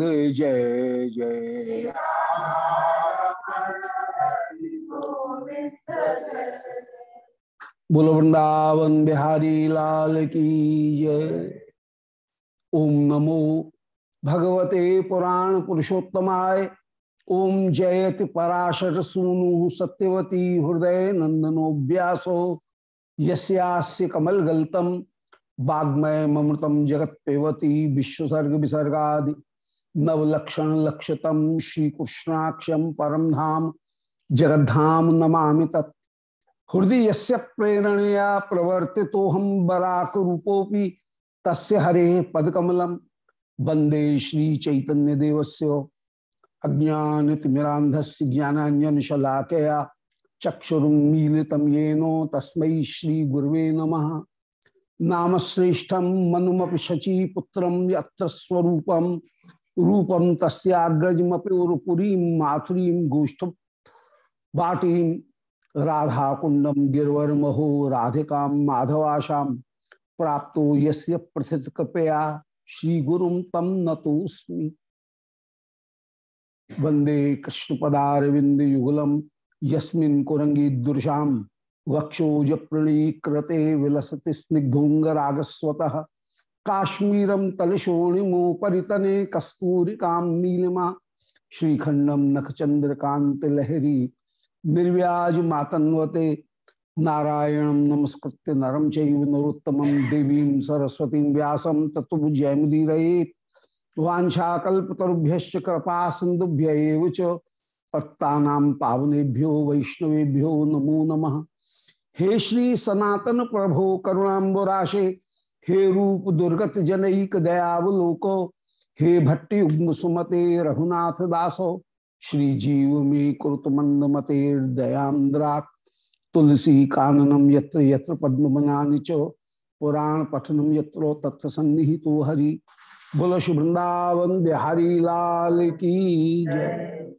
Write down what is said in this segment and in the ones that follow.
जय जय बोलो, वृंदावन बिहारी लाल की जय। ओम नमो भगवते पुराण पुरुषोत्तमाय। ओम जयति पराशर सूनु सत्यवती हृदय नंदनो व्यासो। यस्यास्य कमल गलतम वाग्मय ममृतम जगत पेवती विश्वसर्ग विसर्गा नवलक्षण लक्षतम श्री कृष्णाक्षम परम धाम, जगद्धाम नमा तत्। हृदय से प्रेरणया प्रवर्ति तो हम बराक रूपोपि तस्य हरे पदकमलम वंदे श्री चैतन्य देवस्य अज्ञानतिमिरांधस्य ज्ञानांजन शलाकया चक्षुरुन्मीलितं येनो तस्मै श्री गुरुवे नमः। नामश्रेष्ठम मनुमपि शची पुत्रम यत्र रूपम तस्याग्रजमपुरी माथुरी गोष्ठ बाटी राधा कुंडम गिरवर महो राधिका माधवाशाम प्राप्त यस्य प्रथित कृपया श्री गुरु तम नतोस्मि वंदे कृष्ण पदारविंद युगलम यस्मिन् दुर्शाम वक्षोज प्रणीकृते विलसति स्निग्धोंगरागस्वत काश्मीरम तलशोणिमोपरितने कस्तूरिका नीलिमा श्रीखंडम नखचंद्रकांत लहरी निर्व्याज मातन्वते नारायण नमस्कृत्य नरम चरोत्तम देवी सरस्वती व्यास तत्व जयमुदीरेत वाछाकुभ्य कृपा सिंधुभ्य पत्ता पावनेभ्यो वैष्णवेभ्यो नमो नमः। हे श्री सनातन प्रभो करुणाबराशे हे रूप दुर्गत जनईक दयावलोको हे भट्टी उग्म सुमते रघुनाथ दासो, श्री जीव में कुरुत मंद मते दयांद्रा तुलसी काननम यत्र यत्र पद्म च, पुराण पठनम यत्रो तत्व सन्निहितो हरि। बोलो श्री बिहारी लाल की जय।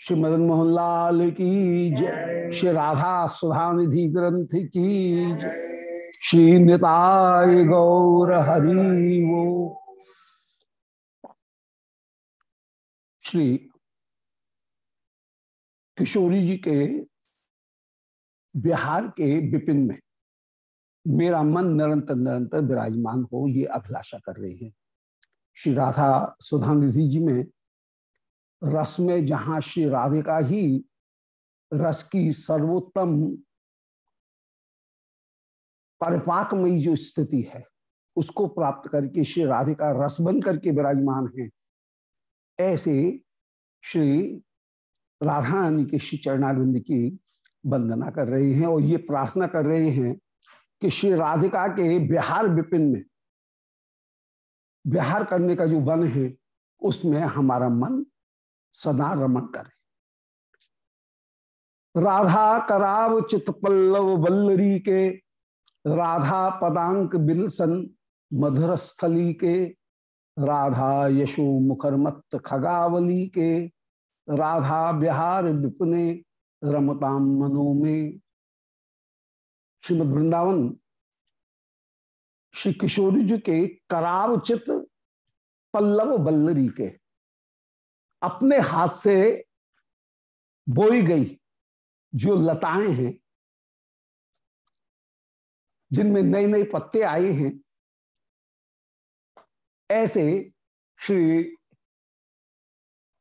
श्री मदन मोहन लाल की जय। श्री राधा सुधा निधि ग्रंथ की जय। श्री निताय गौर हरि वो। श्री किशोरी जी के बिहार के विपिन में मेरा मन निरंतर निरंतर विराजमान हो, ये अभिलाषा कर रही है। श्री राधा सुधानिधि जी में रस में जहाँ श्री राधे का ही रस की सर्वोत्तम परिपाकमयी जो स्थिति है, उसको प्राप्त करके श्री राधिका रस बन करके विराजमान है। ऐसे श्री राधा रानी के श्री चरणारिंद की वंदना कर रहे हैं और ये प्रार्थना कर रहे हैं कि श्री राधिका के बिहार विपिन में बिहार करने का जो वन है, उसमें हमारा मन सदा रमन करे। राधा कराव चित पल्लव बल्लरी के राधा पदांक बिलसन मधुर स्थली के राधा यशो मुखर मत खगावली के राधा बिहार विपने रमताम मनो में श्रीमद वृंदावन श्री किशोरी जी के करावचित पल्लव बल्लरी के अपने हाथ से बोई गई जो लताएँ हैं जिनमें नए नए पत्ते आए हैं। ऐसे श्री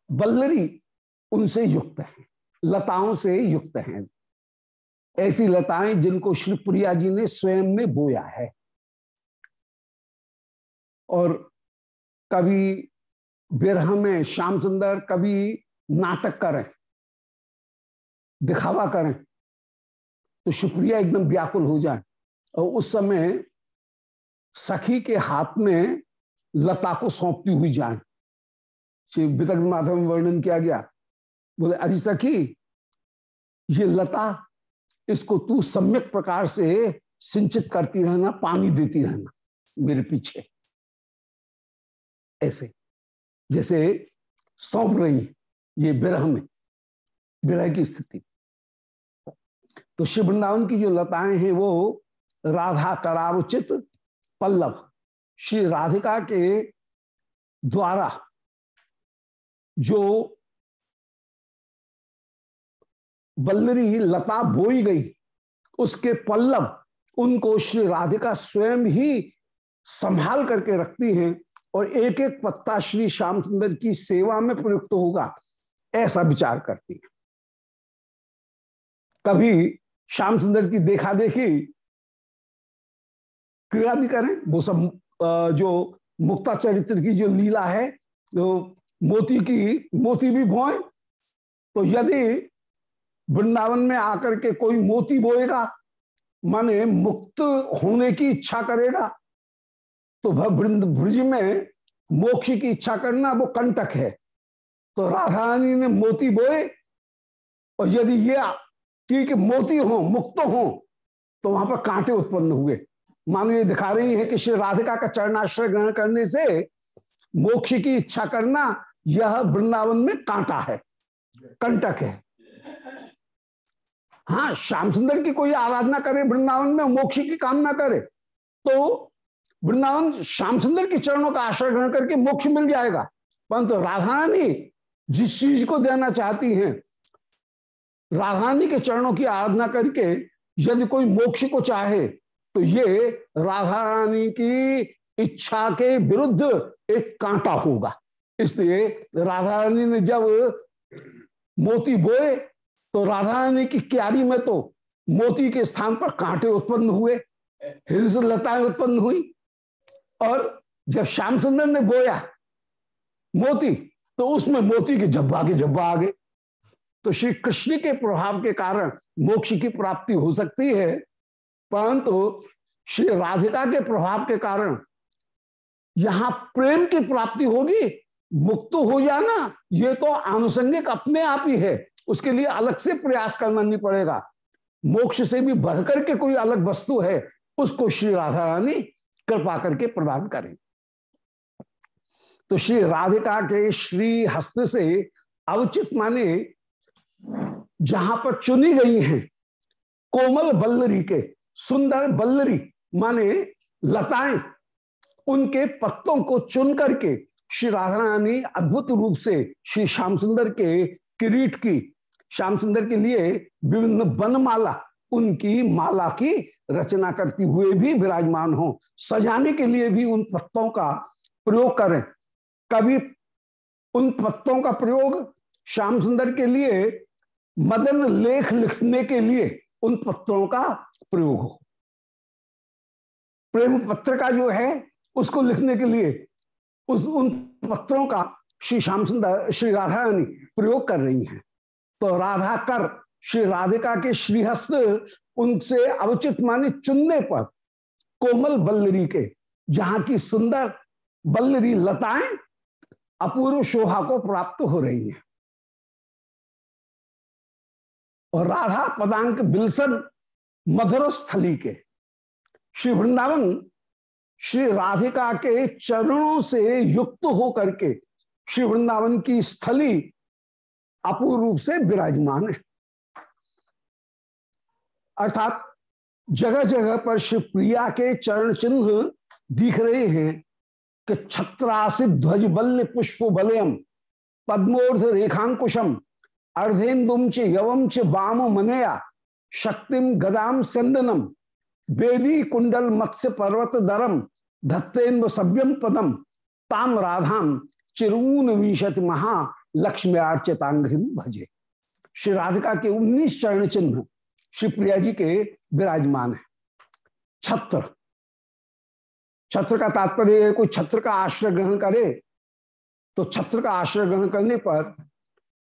बल्लरी उनसे युक्त हैं, लताओं से युक्त हैं। ऐसी लताएँ जिनको श्री प्रिया जी ने स्वयं में बोया है। और कभी बिरह में श्याम सुंदर कभी नाटक करें, दिखावा करें तो शुक्रिया एकदम व्याकुल हो जाए। और उस समय सखी के हाथ में लता को सौंपती हुई जाए। श्री वितक माधव में वर्णन किया गया। बोले, अरे सखी, ये लता, इसको तू सम्यक प्रकार से सिंचित करती रहना, पानी देती रहना, मेरे पीछे। ऐसे, जैसे सौंप रही ये विरह में, विरह की स्थिति। तो शिव वृंदावन की जो लताएँ हैं वो राधा करावचित पल्लव। श्री राधिका के द्वारा जो बल्लरी लता बोई गई, उसके पल्लव उनको श्री राधिका स्वयं ही संभाल करके रखती हैं और एक एक पत्ता श्री श्याम सुंदर की सेवा में प्रयुक्त होगा, ऐसा विचार करती है। कभी श्याम सुंदर की देखा देखी क्रीड़ा भी करें, वो सब जो मुक्ता चरित्र की जो लीला है जो मोती की, मोती भी बोए तो यदि वृंदावन में आकर के कोई मोती बोएगा, माने मुक्त होने की इच्छा करेगा तो ब्रज में मोक्ष की इच्छा करना वो कंटक है। तो राधा रानी ने मोती बोए, और यदि ये कि मोती हो, मुक्त हो तो वहाँ पर कांटे उत्पन्न हुए। मानो ये दिखा रही है कि श्री राधिका का चरणाश्रय ग्रहण करने से मोक्ष की इच्छा करना यह वृंदावन में कांटा है, कंटक है। हाँ श्याम सुंदर की कोई आराधना करे वृंदावन में, मोक्ष की कामना करे तो वृंदावन श्याम सुंदर के चरणों का आश्रय ग्रहण करके मोक्ष मिल जाएगा। परंतु तो राधा रानी जिस चीज़ को देना चाहती हैं राधा रानी के चरणों की आराधना करके यदि कोई मोक्ष को चाहे तो ये राधा रानी की इच्छा के विरुद्ध एक कांटा होगा। इसलिए राधा रानी ने जब मोती बोए तो राधा रानी की क्यारी में तो मोती के स्थान पर कांटे उत्पन्न हुए, हिंस लताएँ उत्पन्न हुई, और जब श्याम सुंदर ने बोया मोती तो उसमें मोती के जब्बा के जब्बा आ गए। तो श्री कृष्ण के प्रभाव के कारण मोक्ष की प्राप्ति हो सकती है परंतु श्री राधिका के प्रभाव के कारण यहाँ प्रेम की प्राप्ति होगी, मुक्त हो जाना, ये तो आनुषंगिक अपने आप ही है। उसके लिए अलग से प्रयास करना नहीं पड़ेगा। मोक्ष से भी बढ़कर के कोई अलग वस्तु है, उसको श्री राधा रानी कृपा करके प्रदान करें। तो श्री राधिका के श्री हस्त से अवचित माने जहाँ पर चुनी गई हैं, कोमल बल्लरी के सुंदर बल्लरी, माने लताएँ, उनके पत्तों को चुन करके श्री राधा रानी अद्भुत रूप से श्री श्याम सुंदर के किरीट की, श्याम सुंदर के लिए विभिन्न बनमाला उनकी माला की रचना करती हुए भी विराजमान हो। सजाने के लिए भी उन पत्तों का प्रयोग करें। कभी उन पत्तों का प्रयोग श्याम सुंदर के लिए मदन लेख लिखने के लिए उन पत्रों का प्रयोग हो। प्रेम पत्र का जो है, उसको लिखने के लिए उस, उन पत्रों का श्री श्याम सुंदर, श्री राधा रानी प्रयोग कर रही हैं। तो राधा कर, श्री राधिका के श्रीहस्त उनसे अवचित माने चुनने पर कोमल बल्लरी के, जहाँ की सुंदर बल्लरी लताएँ अपूर्व शोभा को प्राप्त हो रही हैं। और राधा पदांक बिलसन मधुर स्थली के। श्री वृंदावन श्री राधिका के चरणों से युक्त होकर के श्री वृंदावन की स्थली अपूर्व रूप से विराजमान है। अर्थात जगह जगह पर श्री प्रिया के चरण चिन्ह दिख रहे हैं कि छत्रासित ध्वज बल्य पुष्प बलयम पद्मोर्ध रेखांकुशम अर्धेन्दुम च यवम च बाम मनया शक्तिम गदाम संदनम वेदी कुंडल मत्स्य पर्वत दरम धत्तेन्द्र सभ्यम पदम ताम राधाम चिरून विशत महा, लक्ष्मी अर्चितांग्रिम भजे। श्री राधिका के उन्नीस चरण चिन्ह, श्री प्रिया जी के विराजमान है। छत्र। छत्र का तात्पर्य कोई छत्र का आश्रय ग्रहण करे तो छत्र का आश्रय ग्रहण करने पर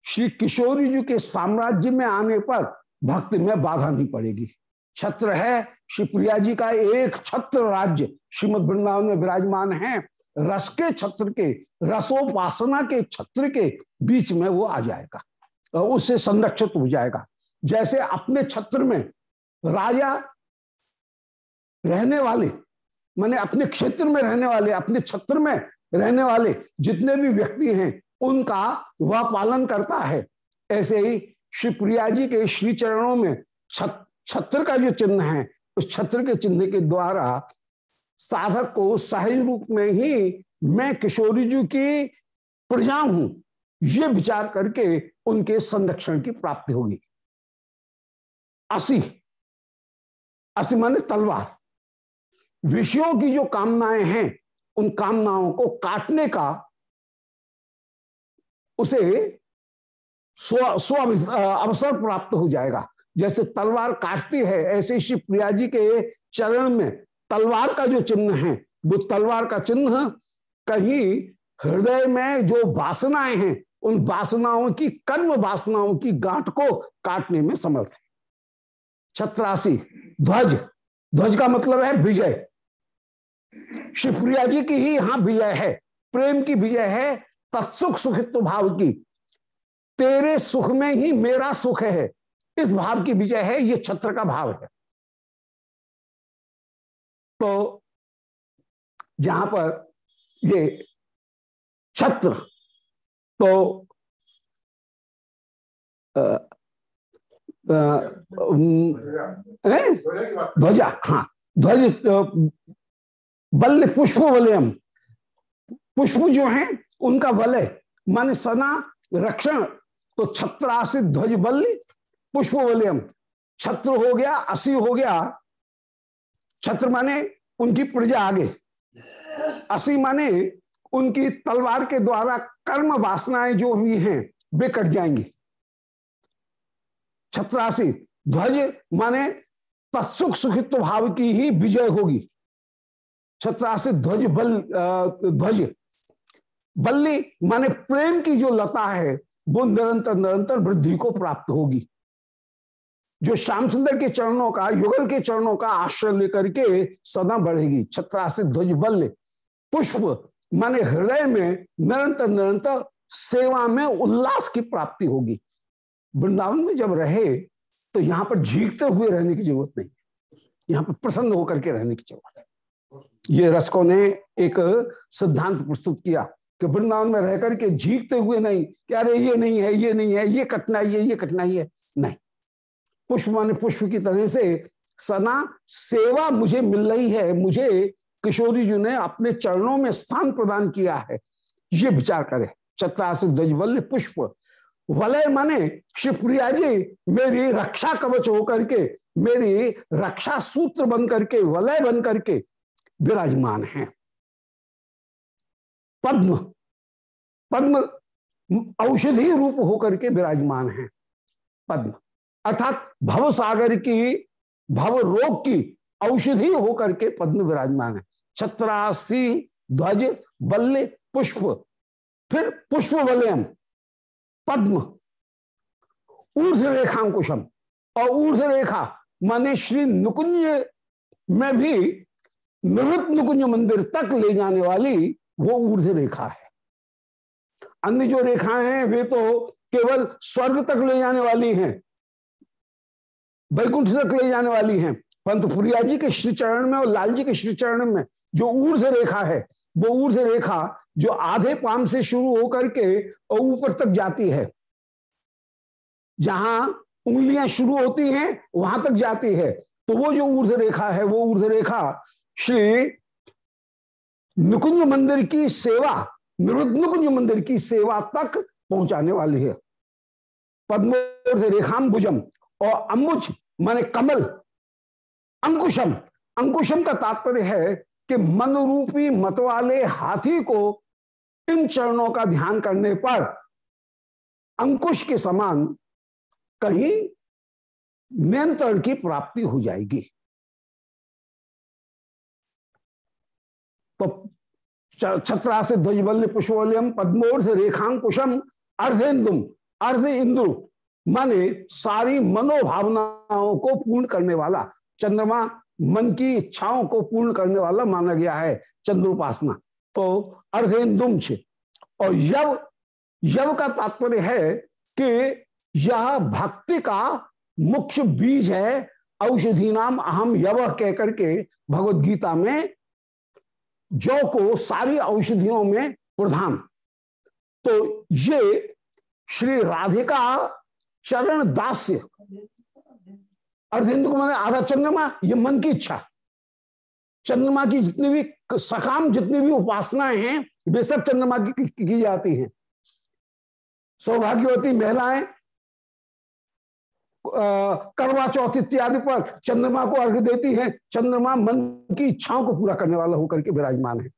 श्री किशोरी जी के साम्राज्य में आने पर भक्ति में बाधा नहीं पड़ेगी। छत्र है, श्री प्रिया जी का एक छत्र राज्य, श्रीमद वृंदावन में विराजमान है। रस के छत्र के, रसोपासना के छत्र के बीच में वो आ जाएगा उससे संरक्षित हो जाएगा। जैसे अपने छत्र में राजा रहने वाले, माने अपने क्षेत्र में रहने वाले, अपने छत्र में रहने वाले जितने भी व्यक्ति हैं उनका वह पालन करता है। ऐसे ही श्री प्रिया जी के श्री चरणों में छत्र का जो चिन्ह है, उस छत्र के चिन्ह के द्वारा साधक को सहज रूप में ही मैं किशोरी जी की प्रजा हूँ, ये विचार करके उनके संरक्षण की प्राप्ति होगी। असी असी माने तलवार। विषयों की जो कामनाएँ हैं, उन कामनाओं को काटने का उसे स्व स्व अवसर प्राप्त हो जाएगा। जैसे तलवार काटती है, ऐसे श्री प्रिया जी के चरण में तलवार का जो चिन्ह है, वो तलवार का चिन्ह कहीं हृदय में जो वासनाएँ हैं, उन वासनाओं की कर्म वासनाओं की गांठ को काटने में समर्थ है। छत्रासी, ध्वज। ध्वज का मतलब है विजय। शिवप्रिया जी की ही यहाँ विजय है, प्रेम की विजय है तत्सुख सुखित्व भाव की। तेरे सुख में ही मेरा सुख है। इस भाव की विजय है, ये छत्र का भाव है। तो जहाँ पर ये छत्र तो ध्वजा हाँ ध्वज बल्य पुष्प, वलयम। पुष्प जो है उनका वलय माने सना, रक्षण तो छत्रासित ध्वज बल्य पुष्प वलयम छत्र हो गया, असी हो गया। छत्र माने उनकी प्रजा आगे। असी माने उनकी तलवार के द्वारा कर्म वासनाएँ जो हुई हैं, वे कट जाएँगी। छत्रासी ध्वज माने तत्सुख सुखित्व भाव की ही विजय होगी। छत्रासी ध्वज बल ध्वज बल्ली माने प्रेम की जो लता है, वो निरंतर निरंतर वृद्धि को प्राप्त होगी। जो श्याम सुंदर के चरणों का, युगल के चरणों का आश्रय लेकर के सदा बढ़ेगी। छत्रासी ध्वज बल्ले, पुष्प, माने हृदय में निरंतर निरंतर सेवा में उल्लास की प्राप्ति होगी। वृंदावन में जब रहे तो यहाँ पर झीकते हुए रहने की ज़रूरत नहीं। है यहाँ पर प्रसन्न होकर के रहने की ज़रूरत है। ये रसकों ने एक सिद्धांत प्रस्तुत किया। कि वृंदावन में रह करके झीकते हुए नहीं कि अरे ये नहीं है, ये नहीं है, ये कठिनाई है, ये कठिनाई है। नहीं। पुष्प माने पुष्प की तरह से सना सेवा मुझे मिल रही है, मुझे किशोरी जी ने अपने चरणों में स्थान प्रदान किया है। ये विचार करे। चत्रास ध्वजवल्य पुष्प। वलय माने शिवप्रिया जी, मेरी रक्षा कवच होकर के, मेरी रक्षा सूत्र बन करके, वलय बन करके विराजमान है। पद्म पद्म औषधि रूप होकर के विराजमान है। पद्म, अर्थात भव सागर की भव रोग की औषधि होकर के पद्म विराजमान है। छत्रासी ध्वज, बल्ले, पुष्प, फिर पुष्प वलयम पद्म ऊर्ध रेखांकुशम और ऊर्ध रेखा माने श्री नुकुंज में भी निवृत्त नुकुंज मंदिर तक ले जाने वाली वो ऊर्ध रेखा है। अन्य जो रेखाएँ हैं, वे तो केवल स्वर्ग तक ले जाने वाली हैं बैकुंठ तक ले जाने वाली हैं। पंत प्रिया जी के श्री चरण में और लाल जी के श्री चरण में जो ऊर्ध रेखा है, वो ऊर्ध रेखा जो आधे पाम से शुरू होकर के ऊपर तक जाती है। जहाँ उंगलियाँ शुरू होती हैं, वहाँ तक जाती है। तो वो जो ऊर्ध रेखा है, वो ऊर्ध रेखा श्री नुकुंज मंदिर की सेवा नुकुंज मंदिर की सेवा तक पहुँचाने वाली है। पद्मोर्ध रेखाम भुजम और अम्बुज माने कमल, अंकुशम। अंकुशम का तात्पर्य है कि मन रूपी मत वाले हाथी को इन चरणों का ध्यान करने पर अंकुश के समान कहीं नियंत्रण की प्राप्ति हो जाएगी। तो छत्रा से ध्वजबल्य पुष्पवल्यम पद्मोर्ध रेखांकुशम अर्धेन्दुम अर्ध इंद्रु, माने सारी मनोभावनाओं को पूर्ण करने वाला चंद्रमा मन की इच्छाओं को पूर्ण करने वाला माना गया है चंद्रोपासना। तो अर्धेन्दुम और यव यव का तात्पर्य है कि यह भक्ति का मुख्य बीज है औषधि नाम अहम यव कह करके भगवत गीता में जौ को सारी औषधियों में प्रधान। तो ये श्री राधिका चरण दास्य अर्धेंदु को मैंने आधा चंद्रमा ये मन की इच्छा। चंद्रमा की जितनी भी सकाम जितनी भी उपासनाएँ हैं वे सब चंद्रमा की, की, की जाती हैं। सौभाग्यवती महिलाएँ करवा चौथ इत्यादि पर चंद्रमा को अर्घ देती है। चंद्रमा मन की इच्छाओं को पूरा करने वाला होकर के विराजमान है।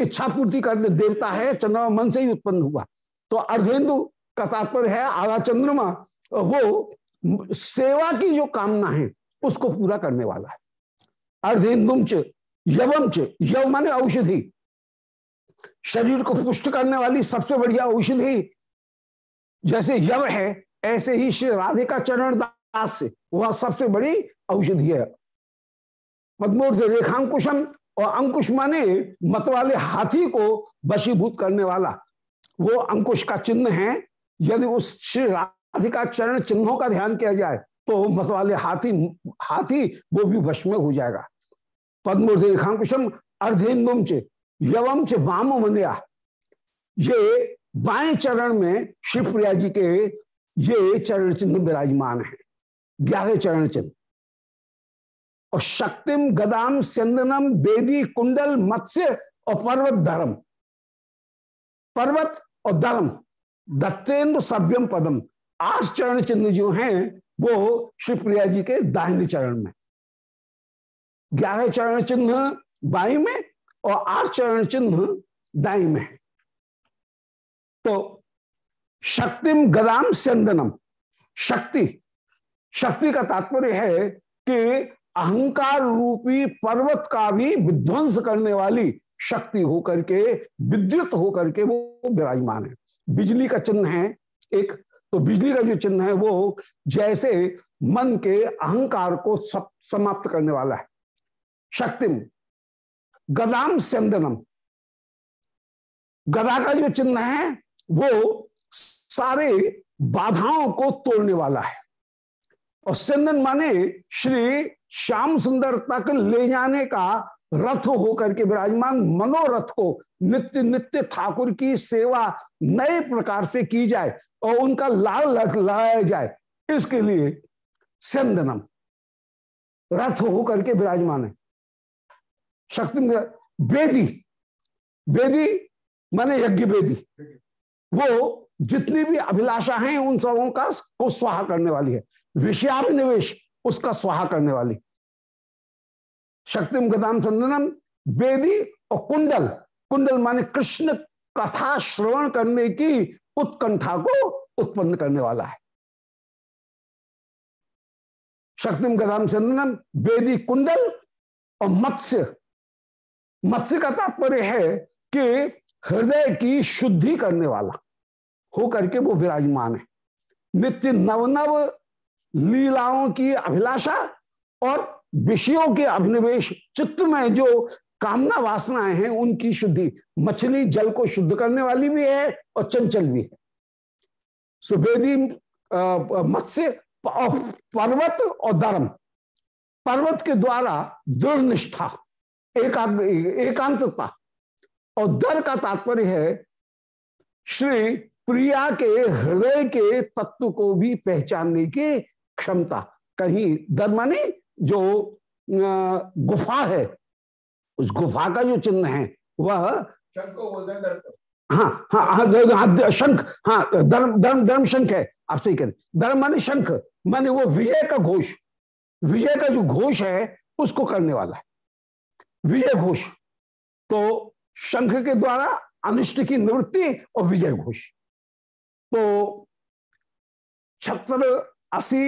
इच्छा पूर्ति करने देवता है, चंद्रमा मन से ही उत्पन्न हुआ। तो अर्धेन्दु का तात्पर्य है, आधा चंद्रमा वो सेवा की जो कामना है, उसको पूरा करने वाला है। अर्धेन्दुम च यवम च, यव माने औषधि। शरीर को पुष्ट करने वाली सबसे बढ़िया औषधि जैसे यव है ऐसे ही श्री राधे का चरण दास से वह सबसे बड़ी औषधि है। पद्मोर्थ रेखांकुशम और अंकुश माने मत वाले हाथी को वशीभूत करने वाला। वो अंकुश का चिन्ह है। यदि उस श्री राधिका चरण चिन्हों का ध्यान किया जाए तो मत वाले हाथी हाथी वो भी वश में हो जाएगा। पद्मूर्ध रेखांकुशम अर्धेन्दुम च, यवम च वाम मंदिया ये बाएँ चरण में शिवप्रिया जी के ये चरण चिन्ह विराजमान है। ग्यारह चरण चिन्ह और शक्तिम गदाम चंदनम बेदी कुंडल मत्स्य और पर्वत धर्म। पर्वत और धर्म दत्तेन्द्र सभ्यम पदम। आठ चरण चिन्ह जो हैं, वो शिवप्रिया जी के दाहिने चरण में। ग्यारह चरण चिन्ह बाई में और आठ चरण चिन्ह दाई में। तो शक्तिम गदाम चंदनम शक्ति। शक्ति का तात्पर्य है कि अहंकार रूपी पर्वत का भी विध्वंस करने वाली शक्ति होकर के, विद्युत होकर के वो विराजमान है। बिजली का चिन्ह है एक तो बिजली का जो चिन्ह है वो जैसे मन के अहंकार को समाप्त करने वाला है। शक्तिम गदाम चंदनम गदा का जो चिन्ह है वो सारे बाधाओं को तोड़ने वाला है। और चंदन माने श्री श्याम सुंदर तक ले जाने का रथ होकर के विराजमान मनोरथ को नित्य नित्य ठाकुर की सेवा नए प्रकार से की जाए और उनका लाल लाया जाए, इसके लिए चंदनम रथ होकर के विराजमान है। शक्ति वेदी वेदी माने यज्ञ वेदी, वो जितनी भी अभिलाषा है उन सबों का को स्वाहा करने वाली है। विषयाभिनिवेश, उसका स्वाहा करने वाली। शक्तिम गदाम चंदनम, वेदी और कुंडल। कुंडल माने कृष्ण कथा श्रवण करने की उत्कंठा को उत्पन्न करने वाला है। शक्तिम गदाम चंदनम, वेदी कुंडल और मत्स्य। मत्स्य का तात्पर्य है कि हृदय की शुद्धि करने वाला। हो करके वो विराजमान है। नित्य नवनव लीलाओं की अभिलाषा और विषयों के अभिनिवेश चित्र में जो कामना वासनाएँ हैं, उनकी शुद्धि, मछली जल को शुद्ध करने वाली भी है और चंचल भी है। सुबेदी मत्स्य पर्वत और धर्म। पर्वत के द्वारा दृढ़ निष्ठा एकांतता और दर का तात्पर्य है श्री प्रिया के हृदय के तत्व को भी पहचानने की क्षमता। कहीं दर माने जो गुफा है उस गुफा का जो चिन्ह है वह हाँ हाँ हाँ, हाँ शंख हाँ धर्म धर्म धर्म शंख है आप सही करें धर्म माने शंख माने वो विजय का घोष। विजय का जो घोष है उसको करने वाला है। विजय घोष। तो शंख के द्वारा अनिष्ट की निवृत्ति और विजय घोष। तो छत्र असी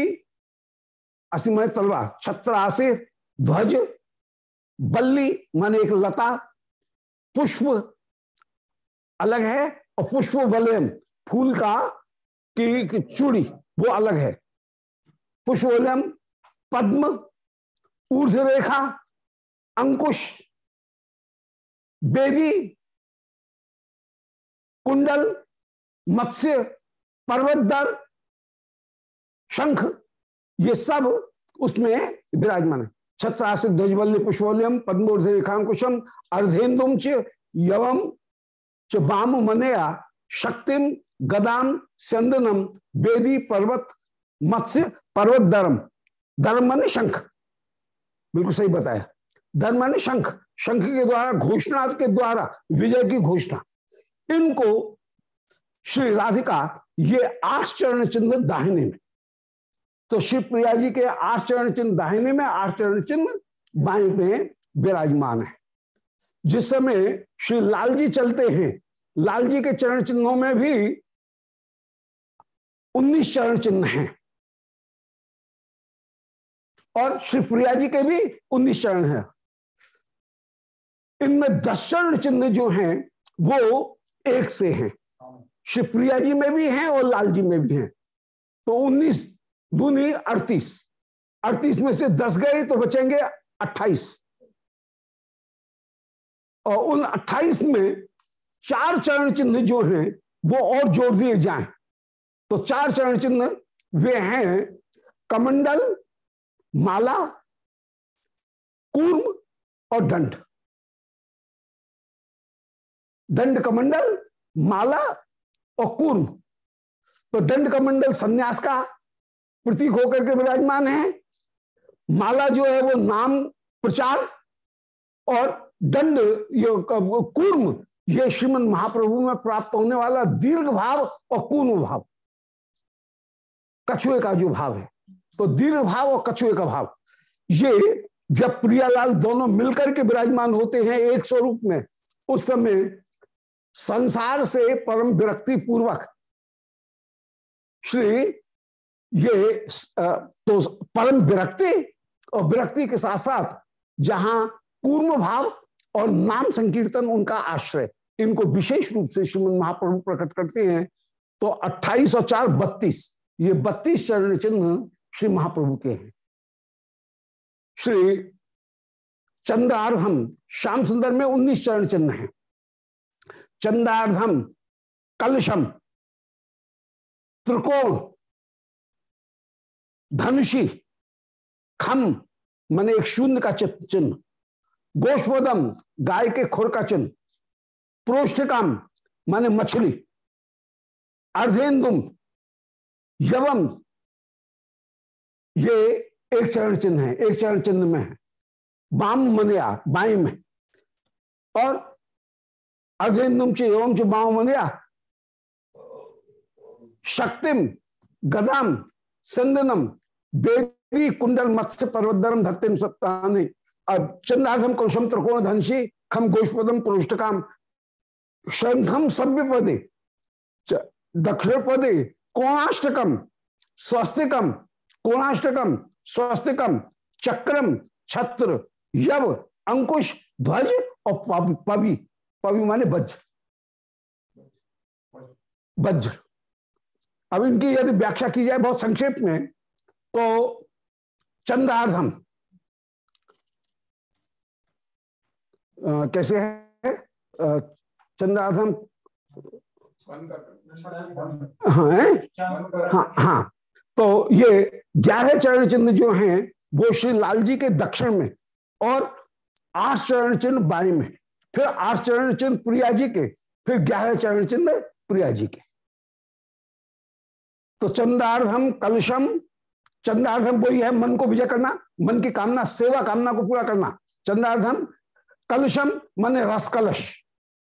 असी मैं तलवा छत्र आसे ध्वज, बल्ली माने एक लता, पुष्प अलग है और पुष्प बलयम फूल का की चूड़ी, वो अलग है। पुष्प बलयम पद्म ऊर्ध रेखा अंकुश बेदी कुंडल मत्स्य पर्वत दर शंख, ये सब उसमें विराजमान है। छत्रासिक ध्वजवल्ली पुष्पोलियम पद्मोर्ध रेखांकुशम अर्धेन्दुम यवम, च बाम मनया, शक्तिम, गदाम चंदनम बेदी, पर्वत, मत्स्य पर्वत धर्म धर्म मने शंख। बिल्कुल सही बताया। धर्म माने शंख। शंख के द्वारा घोषणा के द्वारा, विजय की घोषणा। इनको श्री राधिका, ये आठ चरण चिन्ह दाहिने में। तो शिव प्रिया जी के आठ चरण चिन्ह दाहिने में, आठ चरण चिन्ह बाएँ में विराजमान है। जिस समय श्री लाल जी चलते हैं, लाल जी के चरण चिन्हों में भी उन्नीस चरण चिन्ह हैं। और श्री प्रिया जी के भी उन्नीस चरण हैं। इनमें दस चरण चिन्ह जो हैं, वो एक से हैं। शिवप्रिया जी में भी हैं और लाल जी में भी हैं। तो उन्नीस दूनी अड़तीस अड़तीस में से दस गए तो बचेंगे अट्ठाईस। और उन अट्ठाईस में चार चरण चिन्ह जो हैं, वो और जोड़ दिए जाएँ। तो चार चरण चिन्ह वे हैं, कमंडल, माला, कूर्म और दंड। दंड कमंडल, माला और कूर्म तो दंड कमंडल संन्यास का प्रतीक होकर के विराजमान है। माला जो है वो नाम प्रचार और दंड कूर्म, ये श्रीमद महाप्रभु में प्राप्त होने वाला दीर्घ भाव और कूर्म भाव। कछुए का जो भाव है तो दीर्घ भाव और कछुए का भाव। ये जब प्रियालाल दोनों मिलकर के विराजमान होते हैं एक स्वरूप में, उस समय संसार से परम विरक्ति पूर्वक श्री, ये तो परम विरक्ति और विरक्ति के साथ साथ जहाँ कूर्म भाव और नाम संकीर्तन उनका आश्रय, इनको विशेष रूप से श्रीमद महाप्रभु प्रकट करते हैं तो 28 और चार बत्तीस, ये बत्तीस चरण चिन्ह श्री महाप्रभु के हैं। श्री चंद्रार्धम श्याम सुंदर में 19 चरण चिन्ह हैं। चंदार्धम, कलशम, त्रिकोण, धनुषी, खम, मन एक शून्य का चिन्ह। गोष्पदम गाय के खुर का चिन्ह। प्रोष्ठिकम, माने मछली। अर्धेन्दुम यवम, ये एक चरण चिन्ह है, एक चरण चिन्ह में है। बाम मनया बाई में। और अर्धेन्दुम च एवं च बाम मनया शक्तिम, गदाम संदनम बेदी कुंडल, मत्स्य पर्वतरम धत्तिम सप्ताह अब चंदाधम कौशम त्रिकोण, धनशी, खम गोष्पदम पुरुष्टकाम, शंखम सभ्य पदे दक्षिण पदे कोणाष्टकम, स्वस्तिकम कोणाष्टकम, स्वस्तिकम, चक्रम, छत्र, यव, अंकुश, ध्वज और पवि पवि माने वज्र वज्र अब इनकी यदि व्याख्या की जाए बहुत संक्षेप में तो चंद्रार्धम कैसे है? चंद्रार्धम हाँ हाँ? हाँ तो ये ग्यारह चरण चिन्ह जो हैं, वो श्री लाल जी के दक्षिण में और आठ चरण चिन्ह बाई में। फिर आठ चरण चिन्ह प्रिया जी के, फिर ग्यारह चरण चिन्ह प्रिया जी के। तो चंदार्धम कलशम, चंदार्धम वही है, मन को विजय करना, मन की कामना, सेवा कामना को पूरा करना। चंदार्धम कलशम, मन रस कलश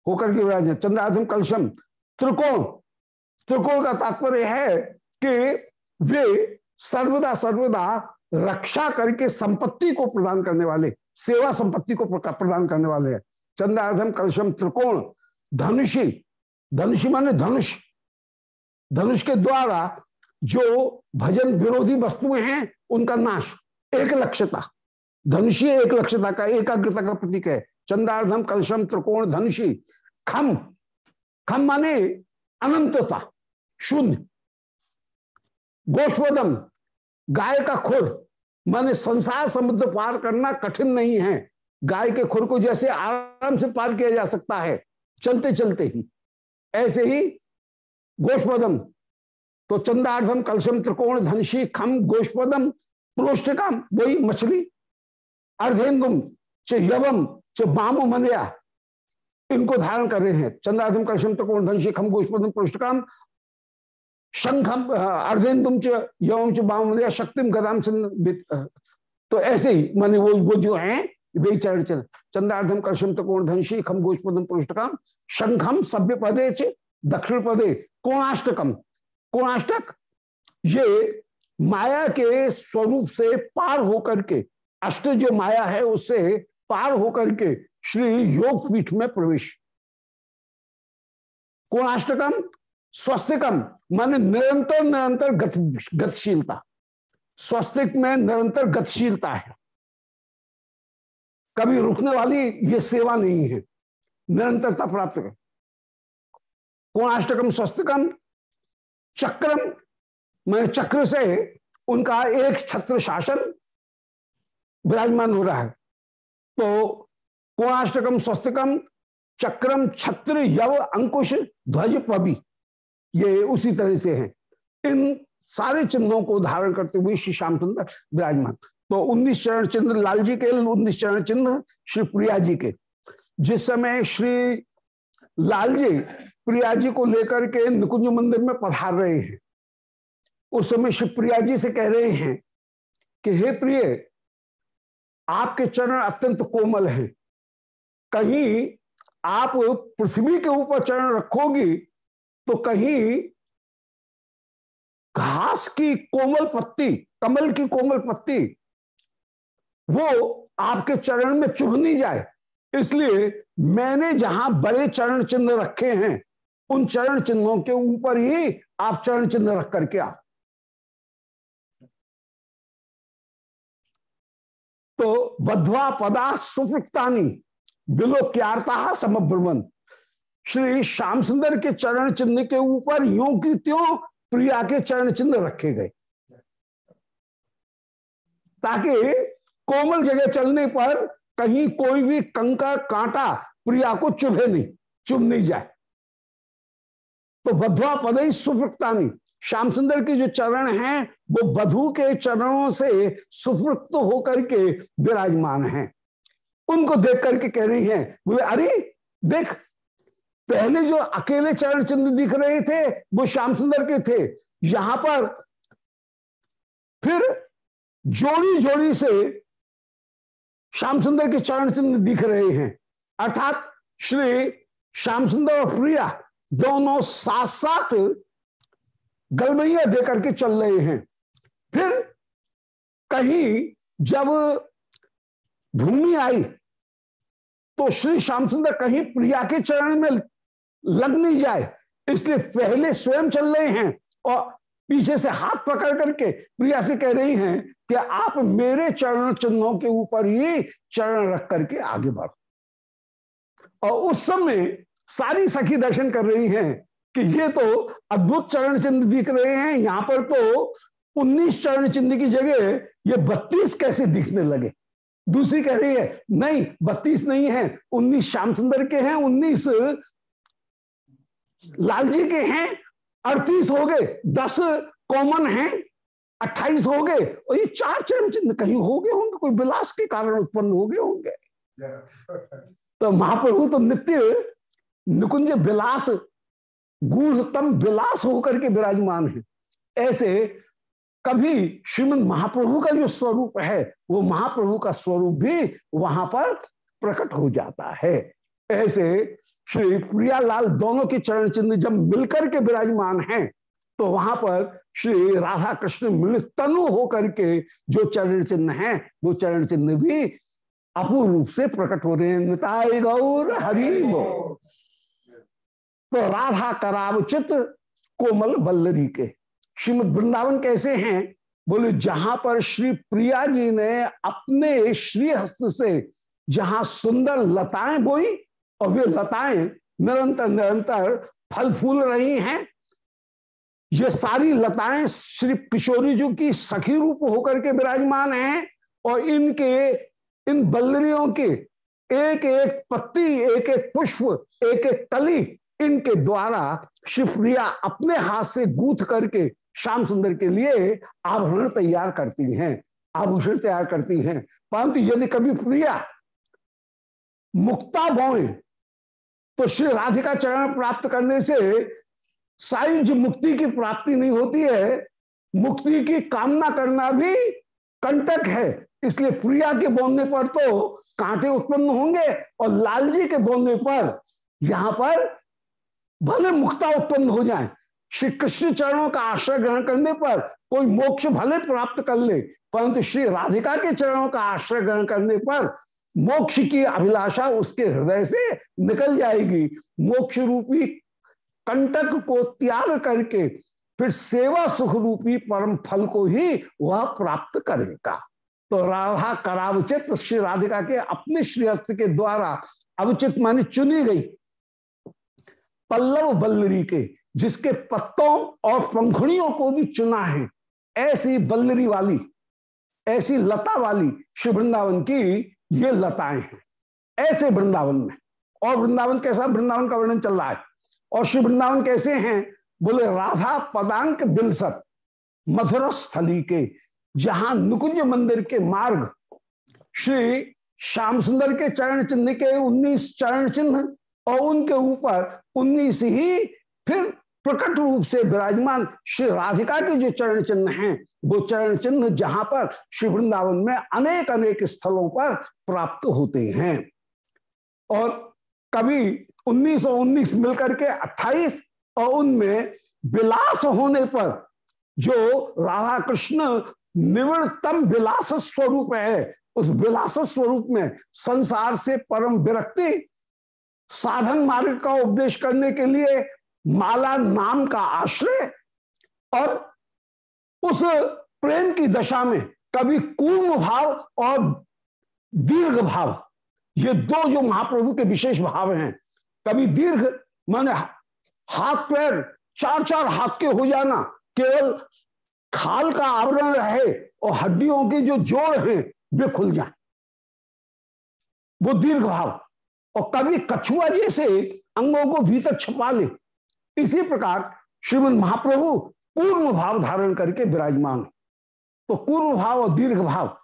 होकर के विराज चंद्रार्धम कलशम, त्रिकोण। त्रिकोण का तात्पर्य है कि वे सर्वदा सर्वदा रक्षा करके संपत्ति को प्रदान करने वाले, सेवा संपत्ति को प्रदान करने वाले हैं। चंद्रार्धम कलशम त्रिकोण, धनुषी। धनुषी माने धनुष। धनुष के द्वारा जो भजन विरोधी वस्तुएँ हैं, उनका नाश। एक लक्ष्यता धनुषी एक लक्ष्यता का, एकाग्रता का प्रतीक है। चंद्रार्धम कलशम त्रिकोण, धनुषी। खम। खम माने अनंतता, शून्य। गोस्पदम गाय का खुर, माने संसार समुद्र पार करना कठिन नहीं है। गाय के खुर को जैसे आराम से पार किया जा सकता है, चलते चलते ही। ऐसे ही गोष्पदम तो चंदार्धम, कलशम, त्रिकोण धनशी खम, गोष्पदम प्रोष्टिकम वही मछली अर्धेन्दुम च यवम, च बाम मनया, इनको धारण कर रहे हैं। चंद्राधम, कलशम, त्रिकोण धनशी खम, गोष्पदम प्रोष्टिकम शंखम अर्धेन्दुम च यवम, च बाम मनया, शक्तिम, गदाम तो ऐसे ही, माने वो वो जो है वे चिन्ह चंद्रार्धम कर्षम तकोण धनशी खम गोष्पदम पुरुषकम शंखम सभ्य पदे से दक्षिण पदे कोणाष्टकम कोणाष्टक? ये माया के स्वरूप से पार होकर के, अष्ट जो माया है उससे पार होकर के श्री योग पीठ में प्रवेश। कोणाष्टकम स्वस्तिकम मान निरंतर निरंतर गतिशीलता स्वस्तिक में निरंतर गतिशीलता है। कभी रुकने वाली ये सेवा नहीं है। निरंतरता प्राप्त कर। कोणाष्टकम स्वस्तिकम चक्रम, मैं चक्र से उनका एक छत्र शासन विराजमान हो रहा है। तो कोणाष्टकम स्वस्तिकम चक्रम छत्र यव अंकुश ध्वज पबी ये उसी तरह से है। इन सारे चिन्हों को धारण करते हुए श्री श्याम सुंदर विराजमान। तो उन्नीस चरण चिन्ह लाल जी के, उन्नीस चरण चिन्ह श्री प्रिया जी के। जिस समय श्री लाल जी प्रिया जी को लेकर के निकुंज मंदिर में पधार रहे हैं, उस समय श्री प्रिया जी से कह रहे हैं कि, हे प्रिय, आपके चरण अत्यंत कोमल हैं। कहीं आप पृथ्वी के ऊपर चरण रखोगी तो कहीं घास की कोमल पत्ती, कमल की कोमल पत्ती वो आपके चरण में चुभ नहीं जाए। इसलिए मैंने जहाँ बड़े चरण चिन्ह रखे हैं, उन चरण चिन्हों के ऊपर ही आप चरण चिन्ह रख करके आ तो बधवा पदा सुप्रक्तानी बिलोक्यार्ता समब्रमन श्री श्याम सुंदर के चरण चिन्ह के ऊपर यो की त्यों प्रिया के चरण चिन्ह रखे गए। ताकि कोमल जगह चलने पर कहीं कोई भी कंकर कांटा प्रिया को चुभे नहीं, चुभ नहीं जाए। तो बधवा पदई सुप्रक्तानी श्याम सुंदर के जो चरण हैं, वो बधु के चरणों से सुप्रक्त होकर के विराजमान हैं। उनको देख करके कह रही हैं, बोले, अरे, देख, पहले जो अकेले चरण चिन्ह दिख रहे थे, वो श्याम सुंदर के थे। यहाँ पर फिर जोड़ी जोड़ी से श्याम सुंदर के चरण चिन्ह दिख रहे हैं। अर्थात श्री श्याम सुंदर और प्रिया दोनों साथ साथ गलमैया देकर के चल रहे हैं। फिर कहीं जब भूमि आई तो श्री श्याम सुंदर कहीं प्रिया के चरण में लग नहीं जाए, इसलिए पहले स्वयं चल रहे हैं और पीछे से हाथ पकड़ करके प्रिया से कह रही हैं कि आप मेरे चरण चिन्हों के ऊपर ही चरण रख करके आगे बढ़ो। और उस समय सारी सखी दर्शन कर रही हैं कि ये तो अद्भुत चरण चिन्ह दिख रहे हैं, यहाँ पर तो 19 चरण चिन्ह की जगह ये 32 कैसे दिखने लगे? दूसरी कह रही है, नहीं 32 नहीं है 19 श्याम सुंदर के हैं 19 लाल जी के हैं अड़तीस हो गए दस कॉमन हैं अट्ठाईस हो गए और ये चार चरण चिन्ह कहीं हो गए होंगे कोई विलास के कारण उत्पन्न हो गए होंगे। तो महाप्रभु तो नित्य निकुंज विलास गूढ़तम विलास होकर के विराजमान है। ऐसे कभी श्रीमद महाप्रभु का जो स्वरूप है वो महाप्रभु का स्वरूप भी वहाँ पर प्रकट हो जाता है। ऐसे श्री प्रियालाल दोनों के चरण चिन्ह जब मिलकर के विराजमान हैं तो वहाँ पर श्री राधा कृष्ण मिलित तनु होकर के जो चरण चिन्ह है, वो चरण चिन्ह भी अपूर्ण रूप से प्रकट हो रहे हैं। निताय गौर हरि तो राधा करावचित कोमल बल्लरी के। श्रीमद वृंदावन कैसे हैं? बोले, जहाँ पर श्री प्रिया जी ने अपने श्री हस्त से जहाँ सुंदर लताएँ बोई और वे लताएँ निरंतर निरंतर फल फूल रही हैं। ये सारी लताएँ श्री किशोरी जी की सखी रूप होकर के विराजमान हैं और इनके, इन बल्लरियों के एक एक पत्ती एक एक पुष्प एक एक कली इनके द्वारा शिवप्रिया अपने हाथ से गूथ करके श्याम सुंदर के लिए आभरण तैयार करती हैं, आभूषण तैयार करती हैं। परंतु यदि कभी प्रिया मुक्ता बोए तो श्री राधिका चरण प्राप्त करने से सायुज मुक्ति की प्राप्ति नहीं होती है, मुक्ति की कामना करना भी कंटक है। इसलिए प्रिया के बोलने पर तो कांटे उत्पन्न होंगे और लालजी के बोलने पर यहाँ पर भले मुक्ता उत्पन्न हो जाए। श्री कृष्ण चरणों का आश्रय ग्रहण करने पर कोई मोक्ष भले प्राप्त कर ले, परंतु श्री राधिका के चरणों का आश्रय ग्रहण करने पर मोक्ष की अभिलाषा उसके हृदय से निकल जाएगी। मोक्ष रूपी कंटक को त्याग करके फिर सेवा सुख रूपी परम फल को ही वह प्राप्त करेगा। तो राधा करावचित श्री राधिका के अपने श्रीहस्त के द्वारा अवचित माने चुनी गई पल्लव बल्लरी के, जिसके पत्तों और पंखुड़ियों को भी चुना है। ऐसी बल्लरी वाली, ऐसी लता वाली श्री वृंदावन की ये लताएँ हैं। ऐसे वृंदावन में। और वृंदावन कैसा? वृंदावन का वर्णन चल रहा है। और श्री वृंदावन कैसे हैं? बोले, राधा पदांक बिलसत मधुर स्थली के, जहाँ नुकुंज मंदिर के मार्ग, श्री श्याम सुंदर के चरण चिन्ह के 19 चरण चिन्ह, और उनके ऊपर 19 ही फिर प्रकट रूप से विराजमान श्री राधिका के जो चरण चिन्ह हैं, वो चरण चिन्ह जहाँ पर श्री वृंदावन में अनेक अनेक स्थलों पर प्राप्त होते हैं। और कभी 19 और 19 मिलकर के 28 और उनमें विलास होने पर जो राधा कृष्ण निवृत्तम विलास स्वरूप है, उस विलास स्वरूप में संसार से परम विरक्ति साधन मार्ग का उपदेश करने के लिए माला नाम का आश्रय और उस प्रेम की दशा में कभी कूर्म भाव और दीर्घ भाव, ये दो जो महाप्रभु के विशेष भाव हैं, कभी दीर्घ माने हाथ पैर चार चार हाथ के हो जाना, केवल खाल का आवरण रहे और हड्डियों के जो जोड़ हैं, वे खुल जाए। वो दीर्घ भाव। और कभी कछुआ जैसे अंगों को भीतर छुपा ले इसी प्रकार श्रीमद महाप्रभु कूर्म भाव धारण करके विराजमान। तो कूर्म भाव और दीर्घ भाव,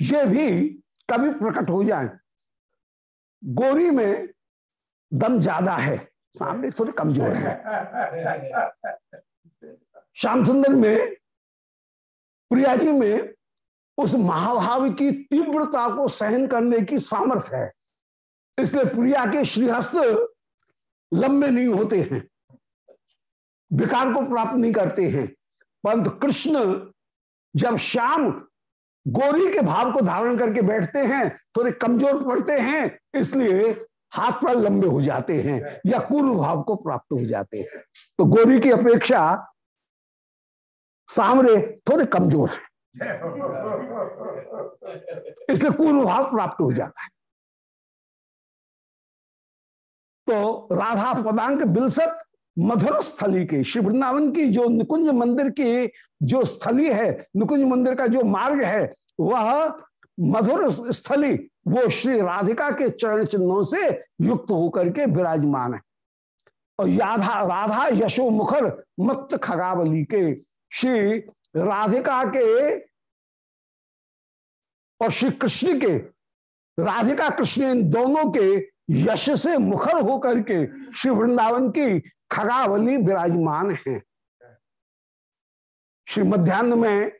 ये भी कभी प्रकट हो जाए। गोरी में दम ज़्यादा है, सामने थोड़े कमज़ोर है। श्याम सुंदर में, प्रिया जी में उस महाभाव की तीव्रता को सहन करने की सामर्थ्य है। इसलिए प्रिया के श्रीहस्त लंबे नहीं होते हैं। विकार को प्राप्त नहीं करते हैं। परंतु कृष्ण जब श्याम गोरी के भाव को धारण करके बैठते हैं थोड़े कमज़ोर पड़ते हैं, इसलिए हाथ पर लंबे हो जाते हैं या कुल भाव को प्राप्त हो जाते हैं। तो गोरी की अपेक्षा सामने थोड़े कमज़ोर है। इसलिए कुल भाव प्राप्त हो जाता है। तो राधा पदांक बिलसत मधुर स्थली के, श्री वृंदावन की जो निकुंज मंदिर की जो स्थली है, निकुंज मंदिर का जो मार्ग है, वह मधुर स्थली, वो श्री राधिका के चरण चिन्हों से युक्त होकर के विराजमान है। और राधा राधा यशो मुखर मत खगावली के श्री राधिका के और श्री कृष्ण के, राधिका कृष्ण इन दोनों के यश से मुखर होकर के श्री वृंदावन की खगावली विराजमान है। श्री मध्यान्ह में,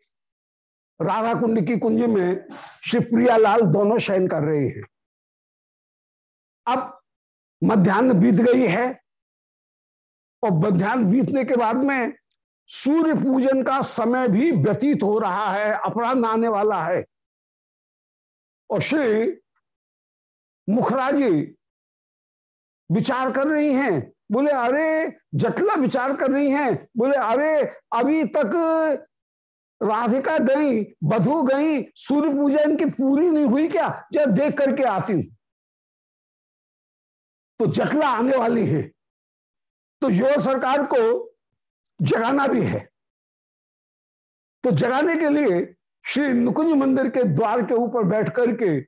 राधा कुंड की कुंज में श्री प्रियालाल दोनों शयन कर रहे हैं। अब मध्यान्ह बीत गई है और मध्यान्ह बीतने के बाद में सूर्य पूजन का समय भी व्यतीत हो रहा है अपराध आने वाला है। और श्री मुखराजी विचार कर रही हैं। बोले, अरे, जटला विचार कर रही हैं। बोले, अरे, अभी तक राधिका गई, बधु गई, सूर्य पूजा इनकी पूरी नहीं हुई क्या? जब देख करके आती हूँ। तो जटला आने वाली है। तो युवा सरकार को जगाना भी है। तो जगाने के लिए श्री नुकुंज मंदिर के द्वार के ऊपर बैठ करके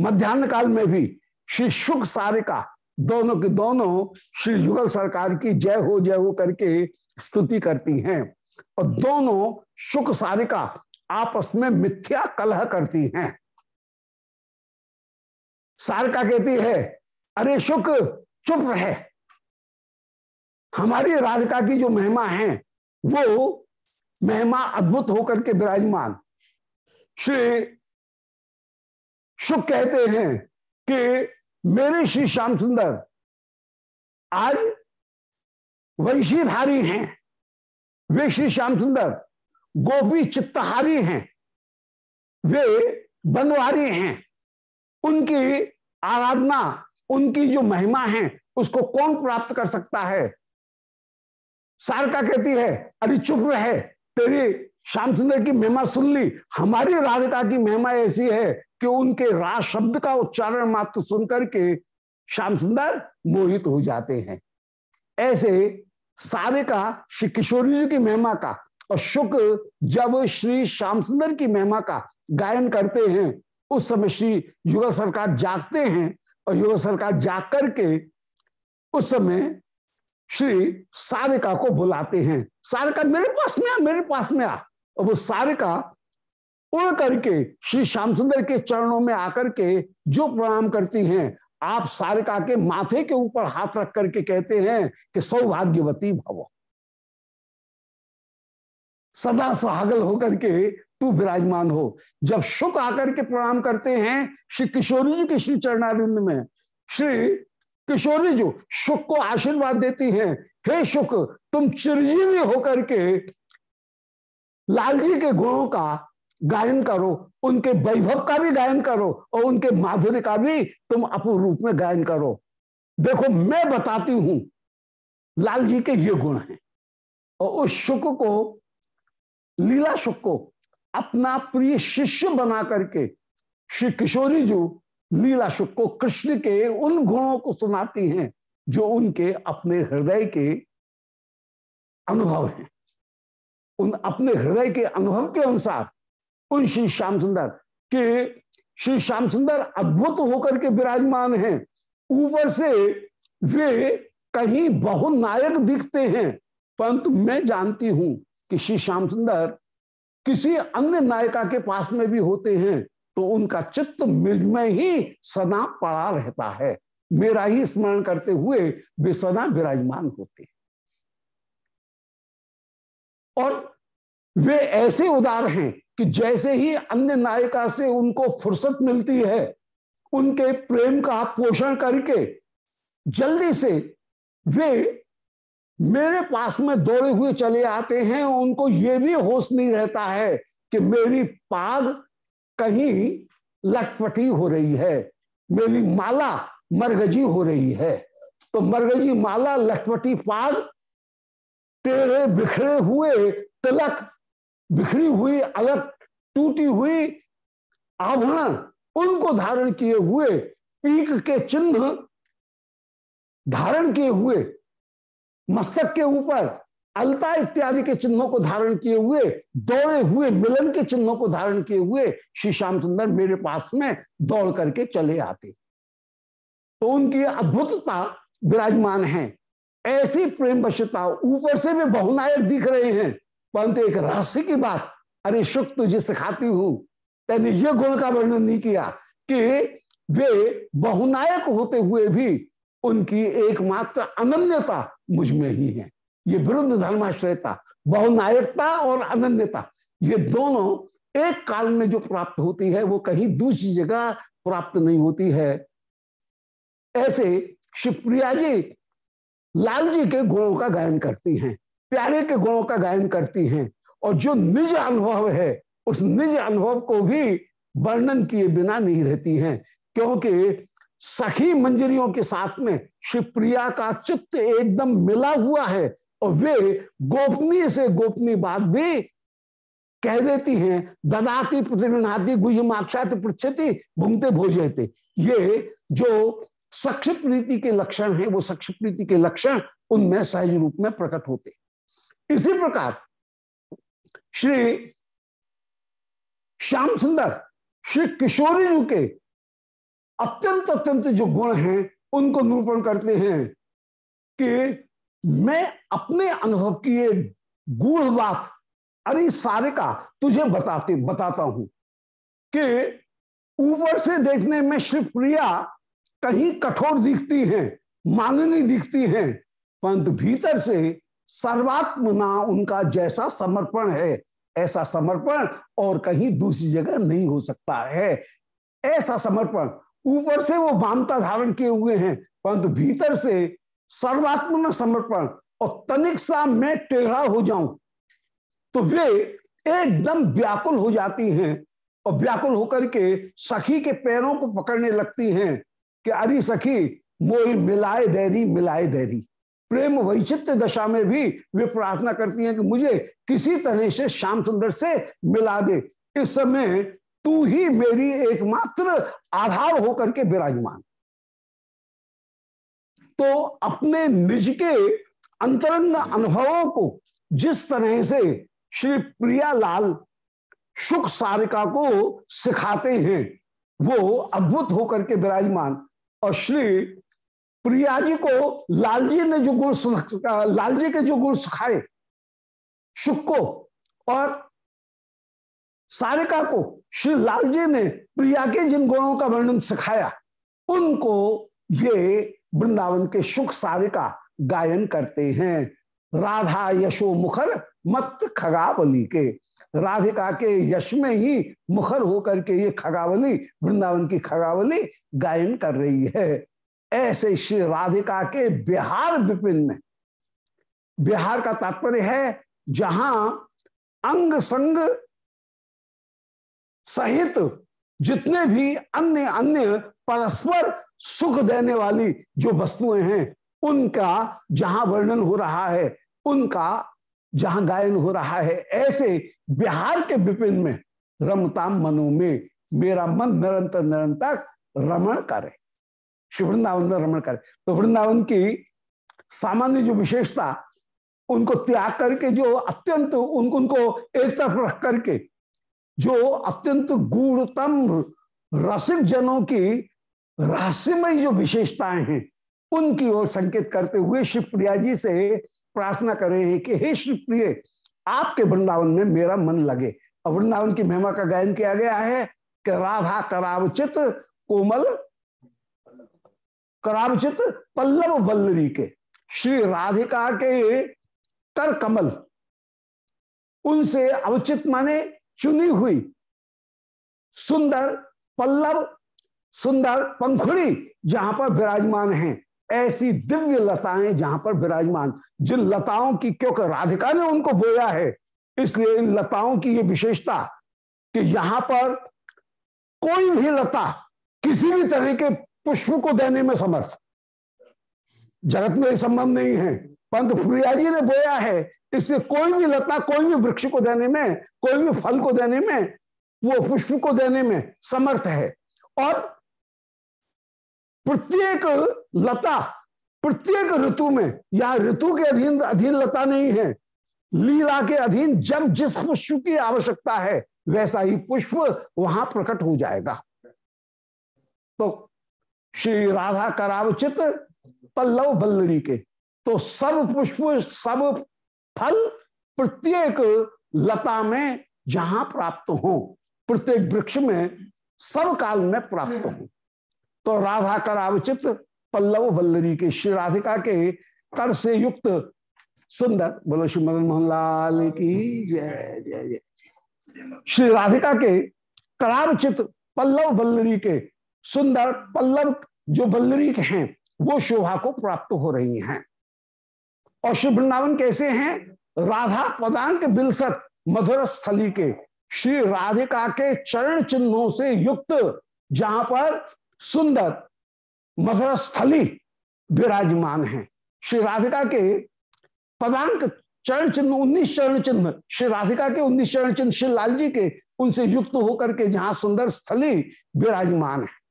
मध्यान्ह काल में भी श्री शुक सारिका दोनों के दोनों श्री युगल सरकार की जय हो जय हो करके स्तुति करती हैं। और दोनों शुक सारिका आपस में मिथ्या कलह करती हैं। सारिका कहती है अरे शुक चुप रहे। हमारी राधिका की जो महिमा है वो महिमा अद्भुत होकर के विराजमान। श्री शुक कहते हैं कि मेरे श्री श्याम सुंदर, आज वंशीधारी हैं। वे श्री श्याम सुंदर, गोपी चित्तहारी हैं। वे बनवारी हैं। उनकी आराधना, उनकी जो महिमा है, उसको कौन प्राप्त कर सकता है? सारका कहती है, अरे चुप रहे, तेरी श्याम सुंदर की महिमा सुन ली। हमारी राधिका की महिमा ऐसी है कि उनके राज शब्द का उच्चारण मात्र सुनकर के श्याम सुंदर मोहित हो जाते हैं। ऐसे सारे का, श्री किशोरी जी की महिमा का और शुक जब श्री श्याम सुंदर की महिमा का गायन करते हैं, उस समय श्री युगल सरकार जागते हैं और युगल सरकार जाग करके उस समय श्री सारिका को बुलाते हैं। सारिका, मेरे पास में आ, मेरे पास में आ। और वो सारिका उड़ करके, श्री श्याम सुंदर के चरणों में आकर के जो प्रणाम करती हैं, आप सारिका के माथे के ऊपर हाथ रख करके कहते हैं कि सौभाग्यवती भव। सदा सुहागल होकर के तू विराजमान हो। जब शुक आकर के प्रणाम करते हैं, श्री किशोरी जी के श्री चरणारिंद में, श्री किशोरी जो शुक को आशीर्वाद देती हैं, हे शुक, तुम चिरजीवी होकर के लाल जी के गुणों का गायन करो, उनके वैभव का भी गायन करो और उनके माधुर्य का भी तुम अपूर्ण रूप में गायन करो। देखो, मैं बताती हूँ, लाल जी के ये गुण हैं। और उस शुक को, लीला शुक को अपना प्रिय शिष्य बना करके श्री किशोरी जो लीला शुक को कृष्ण के उन गुणों को सुनाती हैं, जो उनके अपने हृदय के अनुभव हैं। उन अपने हृदय के अनुभव के अनुसार उन श्री श्याम सुंदर के श्री श्याम सुंदर अद्भुत होकर के विराजमान हैं। ऊपर से वे कहीं बहुनायक दिखते हैं। परंतु मैं जानती हूँ कि श्री श्याम सुंदर किसी अन्य नायिका के पास में भी होते हैं तो उनका चित्त मिज में ही सदा पड़ा रहता है। मेरा ही स्मरण करते हुए वे सदा विराजमान होते हैं। और वे ऐसे उदार हैं कि जैसे ही अन्य नायिका से उनको फुर्सत मिलती है, उनके प्रेम का पोषण करके जल्दी से वे मेरे पास में दौड़े हुए चले आते हैं, उनको ये भी होश नहीं रहता है कि मेरी पाग कहीं लटपटी हो रही है, मेरी माला मरगजी हो रही है। तो मरगजी माला, लटपटी पाग तेरे बिखरे हुए तिलक बिखरी हुई अलग टूटी हुई आभरण, उनको धारण किए हुए पीक के चिन्ह धारण किए हुए, मस्तक के ऊपर, अलता इत्यादि के चिन्हों को धारण किए हुए, दौड़े हुए मिलन के चिन्हों को धारण किए हुए श्री श्याम सुंदर मेरे पास में दौड़ करके चले आते। तो उनकी अद्भुतता विराजमान है। ऐसी प्रेम वशता ऊपर से भी बहुनायक दिख रहे हैं। परंतु एक रहस्य की बात, अरे शुक, तुझे सिखाती हूँ। तेने ये गुण का वर्णन नहीं किया कि वे बहुनायक होते हुए भी उनकी एकमात्र अनन्यता मुझमें ही है। ये विरुद्ध धर्माश्रयता, बहुनायकता और अनन्यता, ये दोनों एक काल में जो प्राप्त होती है, वो कहीं दूसरी जगह प्राप्त नहीं होती है। ऐसे शिवप्रिया जी, लाल जी के गुणों का गायन करती हैं। प्यारे के गुणों का गायन करती हैं और जो निज अनुभव है, उस निज अनुभव को भी वर्णन किए बिना नहीं रहती हैं, क्योंकि सखी मंजरियों के साथ में शिवप्रिया का चित्त एकदम मिला हुआ है और वे गोपनीय से गोपनीय बात भी कह देती हैं, ददाती प्रतिनाती गुहमाक्षात पृछति भूंगते भोजते ये जो सक्ष प्रीति के लक्षण हैं, वो सक्ष प्रीति के लक्षण उनमें सहज रूप में प्रकट होते। इसी प्रकार श्री श्याम सुंदर, श्री किशोरी के अत्यंत अत्यंत जो गुण हैं, उनको निरूपण करते हैं कि मैं अपने अनुभव की ये गूढ़ बात, अरे सारे का तुझे बताते, बताता हूँ कि ऊपर से देखने में श्री प्रिया कहीं कठोर दिखती हैं, माननी दिखती हैं, परंतु भीतर से सर्वात्मना उनका जैसा समर्पण है, ऐसा समर्पण और कहीं दूसरी जगह नहीं हो सकता है। ऐसा समर्पण, ऊपर से वो मामता धारण किए हुए हैं, परंतु भीतर से सर्वात्म समर्पण और तनिक सा मैं टेढ़ा हो जाऊँ तो वे एकदम व्याकुल हो जाती हैं और व्याकुल होकर के सखी के पैरों को पकड़ने लगती हैं कि, अरे सखी मोई मिलाए देरी मिलाए देरी। प्रेम वैचित्र दशा में भी वे प्रार्थना करती हैं कि मुझे किसी तरह से श्याम सुंदर से मिला दे। इस समय तू ही मेरी एकमात्र आधार होकर के विराजमान। तो अपने निज के अंतरंग अनुभवों को जिस तरह से श्री प्रियालाल सुख सारिका को सिखाते हैं, वो अद्भुत होकर के विराजमान। और श्री प्रिया जी को लालजी ने जो गुण लाल जी के जो गुण सिखाए सुख को और सारिका को, श्री लालजी ने प्रिया के जिन गुणों का वर्णन सिखाया, उनको ये वृंदावन के सुख सारिका गायन करते हैं। राधा यशो मुखर मत खगावली के। राधिका के यश में ही मुखर होकर के ये खगावली, वृंदावन की खगावली गायन कर रही है। ऐसे श्री राधिका के बिहार विपिन में। बिहार का तात्पर्य है, जहाँ अंग संग सहित जितने भी अन्य अन्य परस्पर सुख देने वाली जो वस्तुएँ हैं, उनका जहाँ वर्णन हो रहा है, उनका जहाँ गायन हो रहा है, ऐसे बिहार के विपिन में रमताम मनु में मेरा मन निरंतर निरंतर रमण करे। श्री वृंदावन में रमण करें। तो वृंदावन की सामान्य जो विशेषता उनको त्याग करके जो अत्यंत उन, उनको एक तरफ़ रख करके जो अत्यंत गूढ़तम रसिक जनों की रहस्यमय जो विशेषताएँ हैं उनकी ओर संकेत करते हुए शिवप्रिया जी से प्रार्थना कर रहे हैं कि हे श्री प्रिय आपके वृंदावन में मेरा मन लगे। और वृंदावन की महिमा का गायन किया गया है कि राधा करावचित कोमल करावचित पल्लव बल्लरी के, श्री राधिका के कर कमल, उनसे अवचित माने चुनी हुई सुंदर पल्लव, सुंदर पंखुड़ी जहाँ पर विराजमान हैं, ऐसी दिव्य लताएँ जहाँ पर विराजमान। जिन लताओं की क्योंकि राधिका ने उनको बोया है, इसलिए इन लताओं की ये विशेषता कि यहाँ पर कोई भी लता किसी भी तरह के पुष्प को देने में समर्थ। जगत में संबंध नहीं है। परंतु प्रिया जी ने बोया है, इससे कोई भी लता, कोई भी वृक्ष को देने में, कोई भी फल को देने में, वो पुष्प को देने में समर्थ है। और प्रत्येक लता, प्रत्येक ऋतु में, या ऋतु के अधीन अधीन लता नहीं है। लीला के अधीन जब जिस पुष्प की आवश्यकता है, वैसा ही पुष्प वहाँ प्रकट हो जाएगा। तो श्री राधा करावचित पल्लव बल्लरी के। तो सब पुष्प, सब फल प्रत्येक लता में जहाँ प्राप्त हो, प्रत्येक वृक्ष में सब काल में प्राप्त हो। तो राधा करावचित पल्लव बल्लरी के, श्री राधिका के कर से युक्त सुंदर। बोलो श्री मदन मोहन लाल की जय जय जय। श्री राधिका के करावचित पल्लव बल्लरी के सुंदर पल्लव जो बल्लरी के हैं, वो शोभा को प्राप्त हो रही हैं। और श्री वृंदावन कैसे हैं? राधा पदांक बिलसत मधुर स्थली के, श्री राधिका के चरण चिन्हों से युक्त, जहाँ पर सुंदर मधुर स्थली विराजमान है। श्री राधिका के पदांक चरण चिन्ह, उन्नीस चरण चिन्ह, श्री राधिका के उन्नीस चरण चिन्ह, श्री लाल जी के, उनसे युक्त होकर के जहाँ सुंदर स्थली विराजमान है।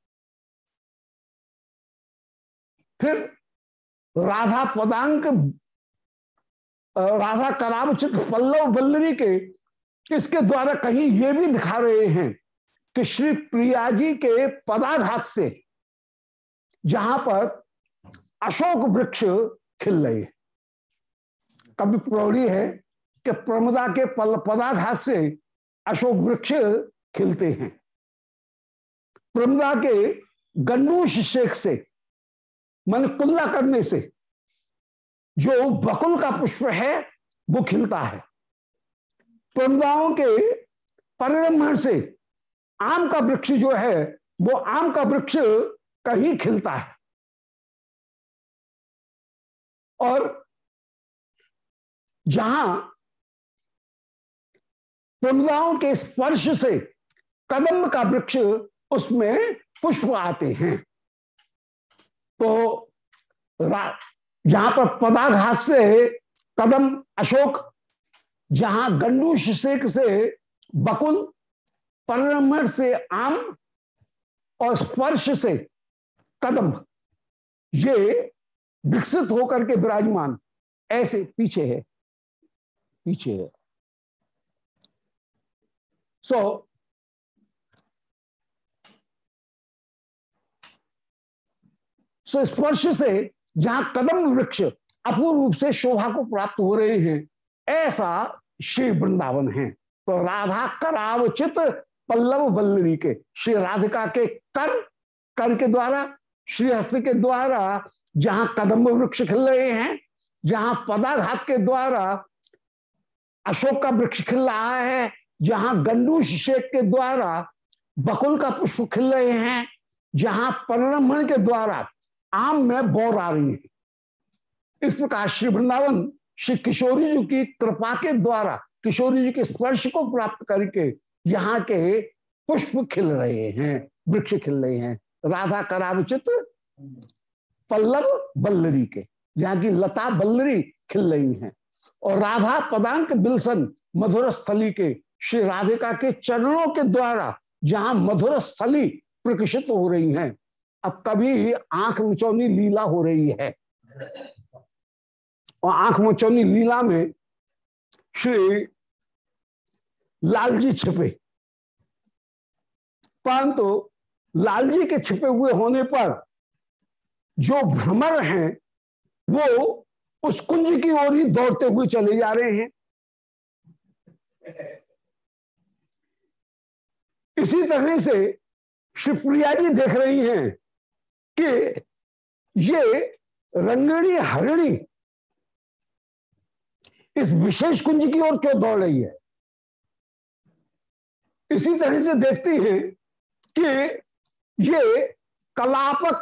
फिर राधा पदांक राधा करावचित पल्लव बल्लरी के इसके द्वारा कहीं ये भी दिखा रहे हैं कि श्री प्रिया जी के पदाघात से जहाँ पर अशोक वृक्ष खिल रहे कभी प्रौढ़ी है कि प्रमदा के पल, पदाघात से अशोक वृक्ष खिलते हैं। प्रमदा के गंडूश शेख से मन कुल्ला करने से, जो बकुल का पुष्प है, वो खिलता है। तुमदाओं के परिरमण से आम का वृक्ष जो है, वो आम का वृक्ष कहीं खिलता है। और जहाँ पुनराओं के स्पर्श से कदम का वृक्ष, उसमें पुष्प आते हैं। तो जहाँ पर पदाघात से कदम अशोक जहाँ गंडूश शेख से बकुल परमण से आम और स्पर्श से कदम ये विकसित होकर के विराजमान ऐसे पीछे है पीछे है। सो so, सो स्पर्श से जहाँ कदम वृक्ष अपूर्ण रूप से शोभा को प्राप्त हो रहे हैं, ऐसा श्री वृंदावन है। तो राधा करावचित पल्लव बल्लरी के, श्री राधिका के कर कर के द्वारा, श्री हस्त के द्वारा जहाँ कदम वृक्ष खिल रहे हैं, जहाँ पदाघात के द्वारा अशोक का वृक्ष खिल रहा है, जहाँ गंडूश शेख के द्वारा बकुल का पुष्प खिल रहे हैं, जहाँ परमण के द्वारा आम में बौर आ रही है। इस प्रकार श्री वृंदावन, श्री किशोरी जी की कृपा के द्वारा, किशोरी जी के स्पर्श को प्राप्त करके यहाँ के पुष्प खिल रहे हैं, वृक्ष खिल रहे हैं। राधा करावचित, पल्लव बल्लरी के, जहाँ की लता बल्लरी खिल रही हैं। और राधा पदांक बिल्सन मधुर स्थली के, श्री राधिका के चरणों के द्वारा जहाँ मधुर स्थली प्रकशित हो रही हैं। अब कभी आँख मिचौनी लीला हो रही है। और आँख मिचौनी लीला में श्री लालजी छिपे। परंतु लालजी के छिपे हुए होने पर जो भ्रमर हैं, वो उस कुंज की ओर ही दौड़ते हुए चले जा रहे हैं। इसी तरह से शिवप्रिया जी देख रही हैं कि ये रंगणी हरिणी इस विशेष कुंज की ओर क्यों दौड़ रही है? इसी तरह से देखती हैं कि ये कलापक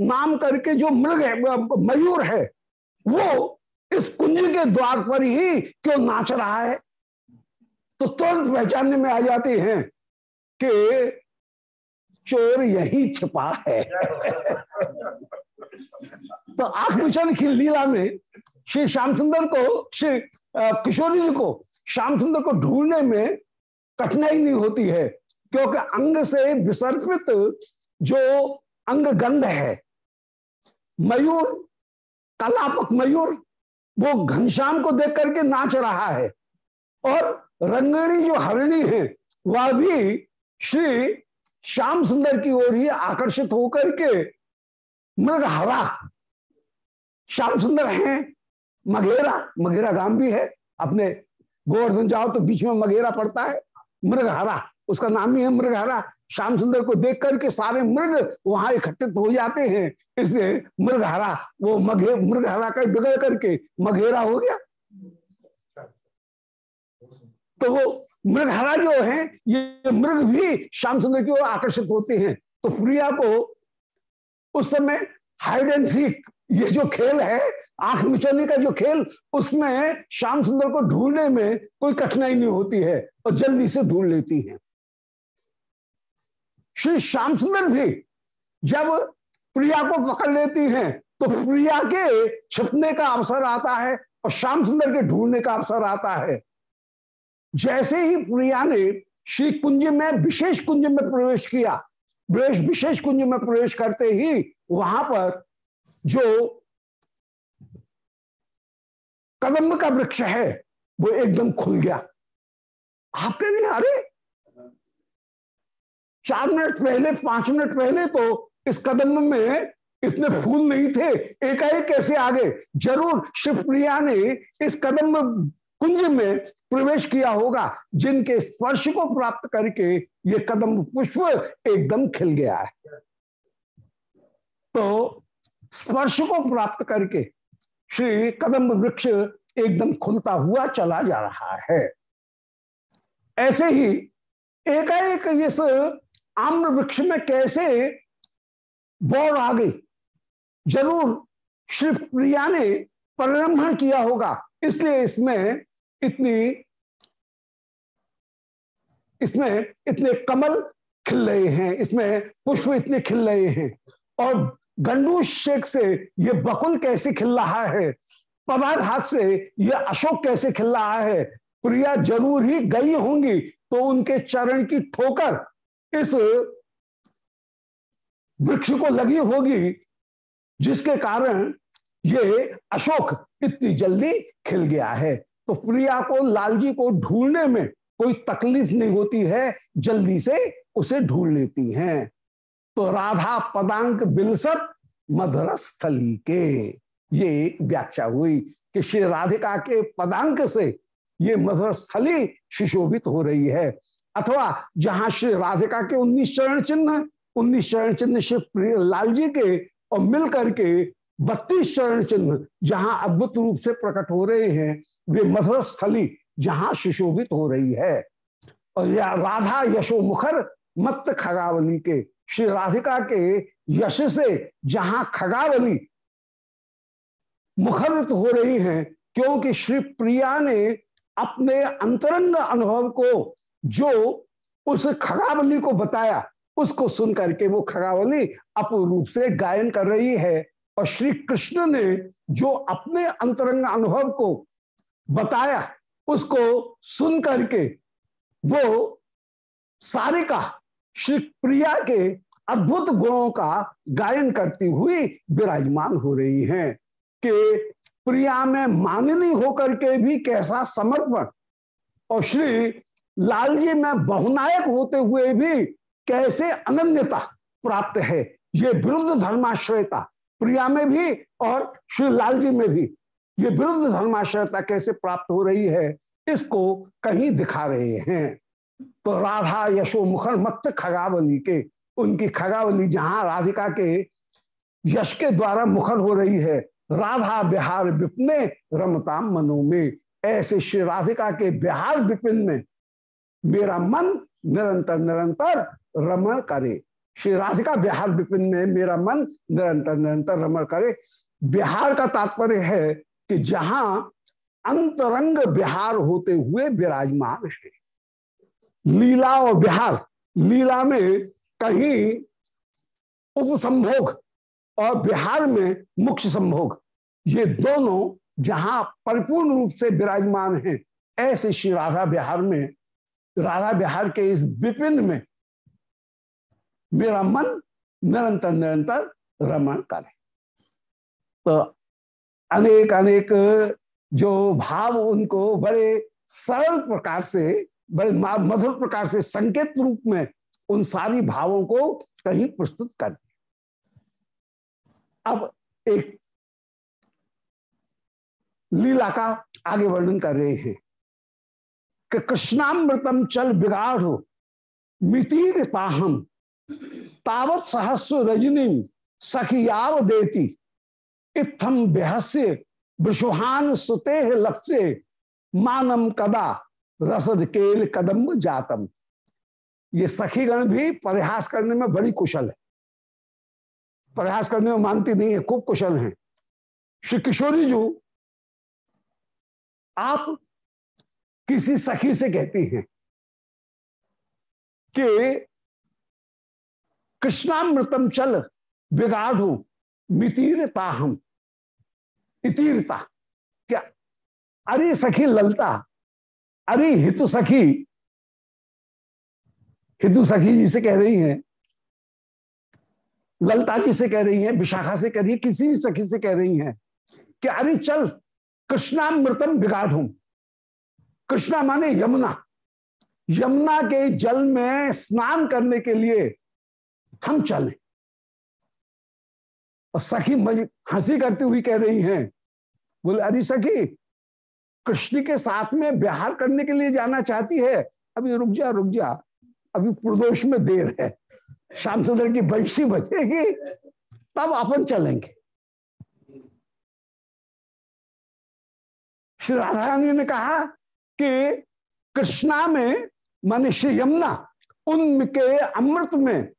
नाम करके जो मृग है, मयूर है, वो इस कुंज के द्वार पर ही क्यों नाच रहा है? तो तुरंत पहचानने में आ जाते हैं कि चोर यही छिपा है। तो आँख मिचन की लीला में श्री श्याम सुंदर को, श्री किशोरी जी को श्याम सुंदर को ढूँढने में कठिनाई नहीं होती है, क्योंकि अंग से विसर्पित जो अंग गंध है, मयूर, कलापक मयूर, वो घनश्याम को देख करके नाच रहा है। और रंगणी जो हरिणी है, वह भी श्री श्याम सुंदर की ओर ही आकर्षित होकर के मृग हरा श्याम सुंदर है, मघेरा मघेरा गाँव भी है। अपने गोवर्धन जाओ तो बीच में मघेरा पड़ता है, मृग हरा, उसका नाम ही है मृग हरा। श्याम सुंदर को देख करके सारे मृग वहाँ इकट्ठित हो जाते हैं, इसलिए मृग हरा, वो मघे, मृग हरा का बिगड़ करके मघेरा हो गया। तो वो मृगहरा जो है, ये मृग भी श्याम सुंदर की ओर आकर्षित होते हैं। तो प्रिया को उस समय हाइड एंड सीक ये जो खेल है, आँख मिचोने का जो खेल, उसमें श्याम सुंदर को ढूँढने में कोई कठिनाई नहीं होती है और जल्दी से ढूंढ लेती है। श्री श्याम सुंदर भी जब प्रिया को पकड़ लेती हैं तो प्रिया के छिपने का अवसर आता है और श्याम सुंदर के ढूँढने का अवसर आता है। जैसे ही प्रिया ने श्री कुंज में, विशेष कुंज में प्रवेश किया, विशेष कुंज में प्रवेश करते ही वहाँ पर जो कदम का वृक्ष है, वो एकदम खुल गया। आप कह रहे अरे! चार मिनट पहले, पाँच मिनट पहले तो इस कदम में इतने फूल नहीं थे। एकाएक कैसे आ गए ज़रूर शिवप्रिया ने इस कदम कुंज में प्रवेश किया होगा, जिनके स्पर्श को प्राप्त करके ये कदम पुष्प एकदम खिल गया है। तो स्पर्श को प्राप्त करके श्री कदम वृक्ष एकदम खुलता हुआ चला जा रहा है। ऐसे ही एकाएक इस आम्र वृक्ष में कैसे बौर आ गई। ज़रूर श्री प्रिया ने परिरंभण किया होगा, इसलिए इसमें इतनी इसमें इतने कमल खिल रहे हैं, इसमें पुष्प इतने खिल रहे हैं। और गंडू शेख से ये बकुल कैसे खिल रहा है? पवार हाथ से ये अशोक कैसे खिल रहा है? प्रिया ज़रूर ही गई होंगी तो उनके चरण की ठोकर इस वृक्ष को लगी होगी, जिसके कारण ये अशोक इतनी जल्दी खिल गया है। तो प्रिया को, लालजी को ढूँढने में कोई तकलीफ़ नहीं होती है, जल्दी से उसे ढूंढ लेती हैं। तो राधा पदांक बिलसत मधुरस्थली के, ये एक व्याख्या हुई कि श्री राधिका के पदांक से ये मधुरस्थली सुशोभित हो रही है। अथवा जहाँ श्री राधिका के उन्नीस चरण चिन्ह, उन्नीस चरण चिन्ह श्री लाल जी के और मिल करके बत्तीस चरण चिन्ह जहाँ अद्भुत रूप से प्रकट हो रहे हैं, वे मधुर स्थली जहाँ सुशोभित हो रही है। और या राधा यशो मुखर मत खगावली के, श्री राधिका के यश से जहाँ खगावली मुखरित हो रही हैं, क्योंकि श्री प्रिया ने अपने अंतरंग अनुभव को, जो उस खगावली को बताया, उसको सुन करके वो खगावली अपूर्ण रूप से गायन कर रही है। और श्री कृष्ण ने जो अपने अंतरंग अनुभव को बताया, उसको सुन करके वो सारे का, श्री प्रिया के अद्भुत गुणों का गायन करती हुई विराजमान हो रही हैं कि प्रिया में माननी होकर के भी कैसा समर्पण। और श्री लाल जी में बहुनायक होते हुए भी कैसे अनन्यता प्राप्त है, ये विरुद्ध धर्माश्रयता प्रिया में भी और श्री लाल जी में भी। ये विरुद्ध धर्माश्रयता कैसे प्राप्त हो रही है, इसको कहीं दिखा रहे हैं। तो राधा यशो मुखर मत खगावली के, उनकी खगावली जहाँ राधिका के यश के द्वारा मुखर हो रही है, राधा बिहार विपिने रमता मनो में। ऐसे श्री राधिका के बिहार विपिन में मेरा मन निरंतर निरंतर रमण करे। श्री राधिका बिहार विपिन में मेरा मन निरंतर निरंतर रमण करे। बिहार का तात्पर्य है कि जहाँ अंतरंग बिहार होते हुए विराजमान है। लीला और बिहार, लीला में कहीं उपसंभोग और बिहार में मुख्य संभोग, ये दोनों जहाँ परिपूर्ण रूप से विराजमान हैं, ऐसे श्री राधा बिहार में, राधा बिहार के इस विपिन में मेरा मन निरंतर निरंतर रमण करे तो अनेक अनेक जो भाव उनको बड़े सरल प्रकार से, बड़े मधुर प्रकार से, संकेत रूप में उन सारी भावों को कहीं प्रस्तुत कर अब एक लीला का आगे वर्णन कर रहे हैं कि कृष्णामृतम चल बिगाड़, मितीर ताहम तावत सहस्व रजनी सखियाव देती। इत्थम बेहस्य विश्वान सुते लक्ष्य मानम कदा रसद केल कदम जातम। ये सखीगण भी प्रयास करने में बड़ी कुशल है। प्रयास करने में मानती नहीं है, खूब कुशल हैं। श्री किशोरी जी, आप किसी सखी से कहती हैं कि कृष्णामृतम चल, बिगाड़ू, मितीरता हम। इतीरता। क्या? अरे सखी ललता, अरे हितु सखी। हितु सखी जी से कह रही हैं, ललता जी से कह रही हैं, विशाखा से कह रही है, किसी भी सखी से कह रही हैं कि अरे चल, कृष्णामृतम बिगाड़ू। कृष्णा माने यमुना। यमुना के जल में स्नान करने के लिए हम चले। और सखी हँसी करती हुई कह रही हैं, बोले, अरे सखी, कृष्ण के साथ में बिहार करने के लिए जाना चाहती है? अभी रुक जा रुक जा। अभी प्रदोष में देर है। श्याम सुंदर की बंशी बजेगी, तब अपन चलेंगे। श्री राधा रानी ने कहा कि कृष्णा में माने श्री यमुना, उनके अमृत में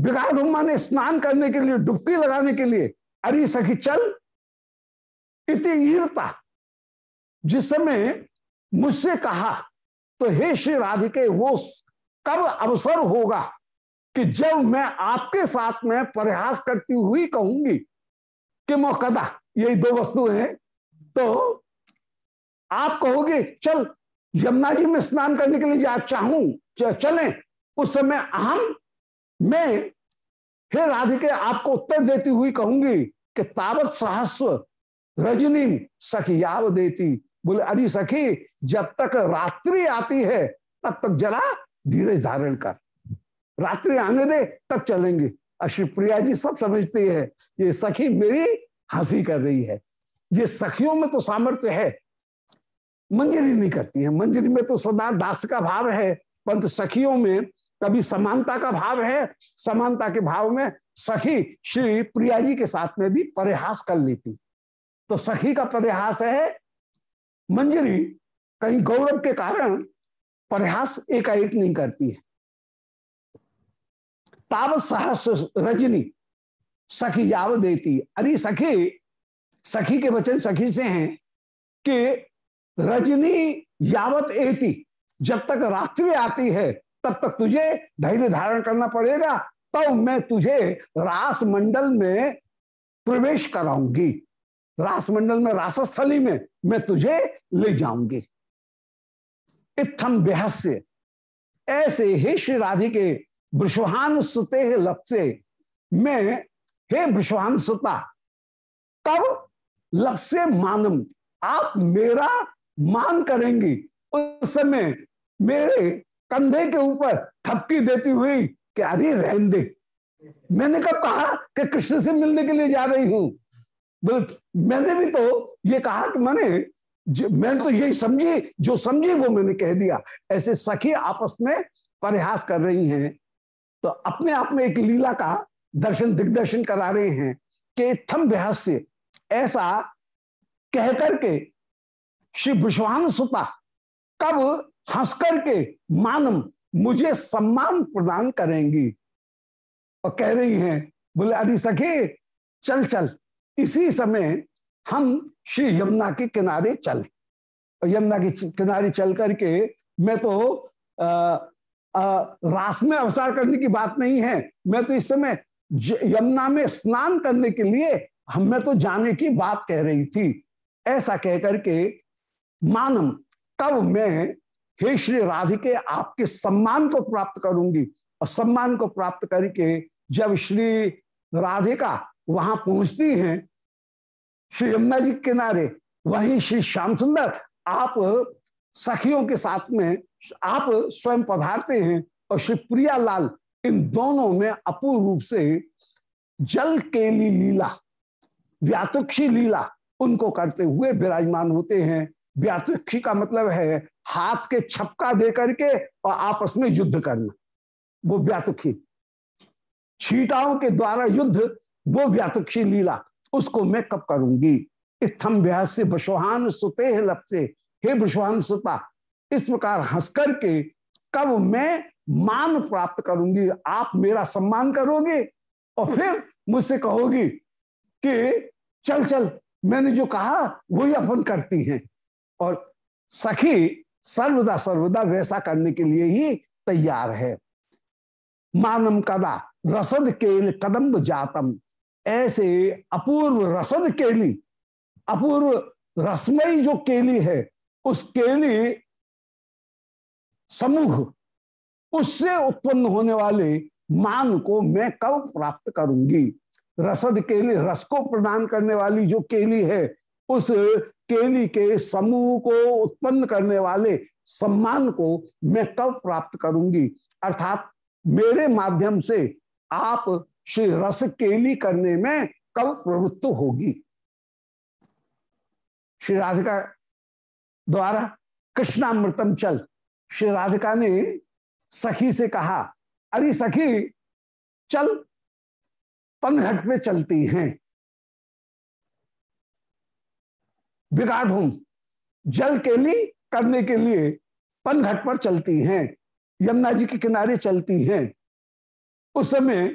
बिगाड़ माने स्नान करने के लिए, डुबकी लगाने के लिए। अरे सखी, चल। इति ईरता। जिस समय मुझसे कहा तो हे श्री राधिके, वो कब अवसर होगा कि जब मैं आपके साथ में प्रयास करती हुई कहूँगी कि मौकदा यही दो वस्तु हैं। तो आप कहोगे, चल, यमुना जी, में स्नान करने के लिए जा चाहूँ। चलें। उस समय हम मैं, हे राधिके, आपको उत्तर देती हुई कहूँगी कि तावत सहस्व रजनी सखी याव देती। बोले, अरे सखी, जब तक रात्रि आती है, तब तक जरा धीरज धारण कर। रात्रि आने दे, तब चलेंगे। अश्री प्रिया जी सब समझती है, ये सखी मेरी हँसी कर रही है। ये सखियों में तो सामर्थ्य है, मंजरी नहीं करती है। मंजरी में तो सदा दास का भाव है, परंतु सखियों में कभी समानता का भाव है। समानता के भाव में सखी श्री प्रिया जी के साथ में भी परिहास कर लेती। तो सखी का परिहास है, मंजरी कहीं गौरव के कारण प्रयास एकाएक नहीं करती है। ताव सहस रजनी सखी याव देती। अरे सखी सखी के वचन सखी से हैं कि रजनी यावत एती, जब तक रात्रि आती है तब तक तुझे धैर्य धारण करना पड़ेगा। तब तो मैं तुझे रास मंडल में प्रवेश कराऊँगी। रास मंडल में, रासस्थली में मैं तुझे ले जाऊँगी। इत्थम बेहस्य। ऐसे हे श्री राधिके विश्वान सुते लप से मैं, हे विश्वान सुता कब लप से मानम, आप मेरा मान करेंगी। उस समय मेरे कंधे के ऊपर थपकी देती हुई कि अरे रहन दे। मैंने कब कहा कि कृष्ण से मिलने के लिए जा रही हूँ? बोले, मैंने भी तो ये कहा कि मैंने मैंने तो यही समझी, जो समझी वो मैंने कह दिया। ऐसे सखी आपस में प्रयास कर रही हैं। तो अपने आप में एक लीला का दर्शन, दिग्दर्शन करा रहे हैं कि थम बेहस्य ऐसा कह करके श्री विश्वान सुता कब हंस करके मानम मुझे सम्मान प्रदान करेंगी। और कह रही हैं, बोले, अरे सखी, चल चल। इसी समय हम श्री यमुना के किनारे चले। यमुना के किनारे चल करके मैं तो रास में अवसार करने की बात नहीं है। मैं तो इस समय यमुना में स्नान करने के लिए हम, मैं तो जाने की बात कह रही थी। ऐसा कह करके मानम कब मैं हे श्री राधिके, आपके सम्मान को प्राप्त करूँगी। और सम्मान को प्राप्त करके जब श्री राधिका वहाँ पहुँचती हैं, श्री यमुना जी किनारे, वहीं श्री श्याम सुंदर, आप सखियों के साथ में, आप स्वयं पधारते हैं और श्री प्रियालाल, इन दोनों में अपूर्व रूप से जल केली लीला, व्यातुक्षी लीला उनको करते हुए विराजमान होते हैं। व्यातुक्षी का मतलब है हाथ के छपका दे करके और आपस में युद्ध करना। वो व्यातुखी छीटाओं के द्वारा युद्ध, वो व्यातुक्षी लीला। उसको मैं कब करूँगी? इतम व्यास से बशोहान सुते है लब से हे बशोहान सुता, इस प्रकार हंस करके कब मैं मान प्राप्त करूँगी? आप मेरा सम्मान करोगे? और फिर मुझसे कहोगी कि, चल चल, मैंने जो कहा, वही अपन करती हैं। और सखी सर्वदा सर्वदा वैसा करने के लिए ही तैयार है। मानम कदा रसद केल कदम्ब जातम। ऐसे अपूर्व रसद केली, अपूर्व रसमयी जो केली है, उस केली समूह, उससे उत्पन्न होने वाले मान को मैं कब प्राप्त करूँगी? रसद केली रस को प्रदान करने वाली जो केली है, उस केली के समूह को उत्पन्न करने वाले सम्मान को मैं कब प्राप्त करूँगी? अर्थात मेरे माध्यम से आप श्री रस केली करने में कब प्रवृत्त होगी? श्री राधिका द्वारा कृष्णामृतम चल। श्री राधिका ने सखी से कहा, अरे सखी, चल, पनघट पे चलती हैं। बिगाड़ जल केली करने के लिए पनघट पर चलती हैं। यमुना जी के किनारे चलती हैं। उस समय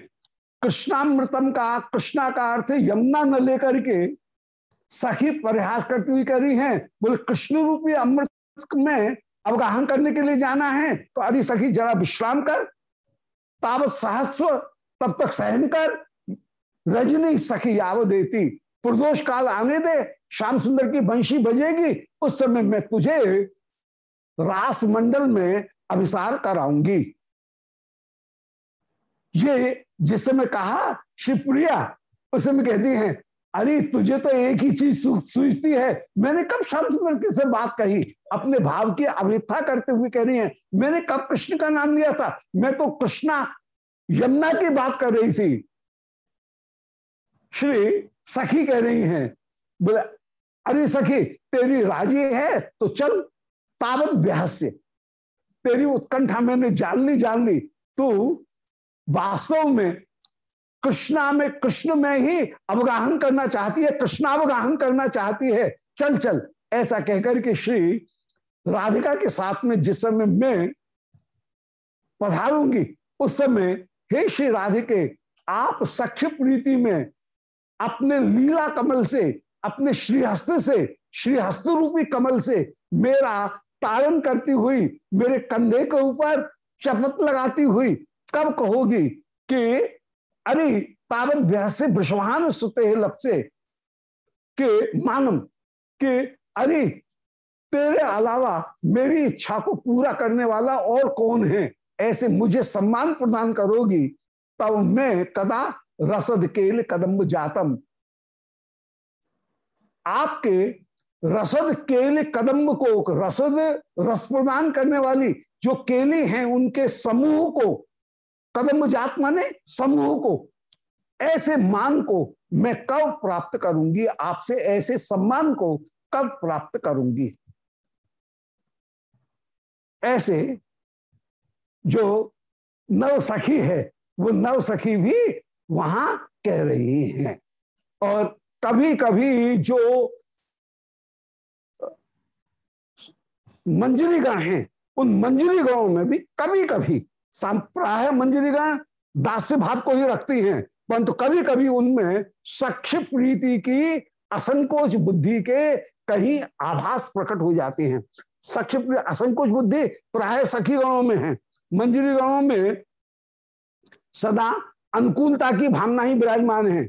कृष्णामृतम का, कृष्णा का अर्थ यमुना न लेकर के सखी प्रयास करती हुई कर हैं। बोले, कृष्ण रूपी अमृत में अवगाहन करने के लिए जाना है तो अरे सखी जरा विश्राम कर, तावत सहस्व तब तक सहन कर, रजनी सखी याव देती, प्रदोष काल आने दे श्याम सुंदर की बंशी बजेगी, उस समय मैं तुझे रास मंडल में अभिसार कराऊँगी। ये जिस समय कहा शिवप्रिया उस समय कहती हैं, अरे, तुझे तो एक ही चीज़ सूझती है। मैंने कब श्याम सुंदर से बात कही? अपने भाव की अभिथा करते हुए कह रही है, मैंने कब कृष्ण का नाम लिया था? मैं तो कृष्णा यमुना की बात कर रही थी। श्री सखी कह रही हैं, बोले अरे सखी, तेरी राज़ी है तो चल तावत ब्यास्य। तेरी उत्कंठा मैंने जान ली जान ली तू वास्तव में कृष्णा में, कृष्ण में ही अवगाहन करना चाहती है, कृष्णावगाहन करना चाहती है। चल चल, ऐसा कहकर के श्री राधिका के साथ में जिस समय मैं पधारूँगी, उस समय हे श्री राधिके, आप सख्य प्रीति में अपने लीला कमल से अपने श्रीहस्त से, श्रीहस्त रूपी कमल से मेरा तारण करती हुई, मेरे कंधे के ऊपर चपत लगाती हुई कब कहोगी कि, अरे तावत व्यासे विश्वान सुते लपसे के मानम, के अरे, तेरे अलावा मेरी इच्छा को पूरा करने वाला और कौन है? ऐसे मुझे सम्मान प्रदान करोगी, तब मैं कदा रसद केल कदम्ब जातम आपके रसद केले कदम्ब को, रसद रस प्रदान करने वाली जो केली हैं, उनके समूह को, कदम्ब जात माने समूह को, ऐसे मान को मैं कब प्राप्त करूँगी? आपसे ऐसे सम्मान को कब प्राप्त करूँगी? ऐसे जो नव सखी है, वो नव सखी भी वहाँ कह रही हैं। और कभी कभी जो मंजरी गण हैं, उन मंजरी गणों में भी कभी कभी प्राय मंजरी गण दास्य भाव को ही रखती हैं, परंतु कभी कभी उनमें सख्य प्रीति की असंकोच बुद्धि के कहीं आभास प्रकट हो जाते हैं। सख्य असंकोच बुद्धि प्राय सखी गणों में है। मंजरी गणों में सदा अनुकूलता की भावना ही विराजमान है।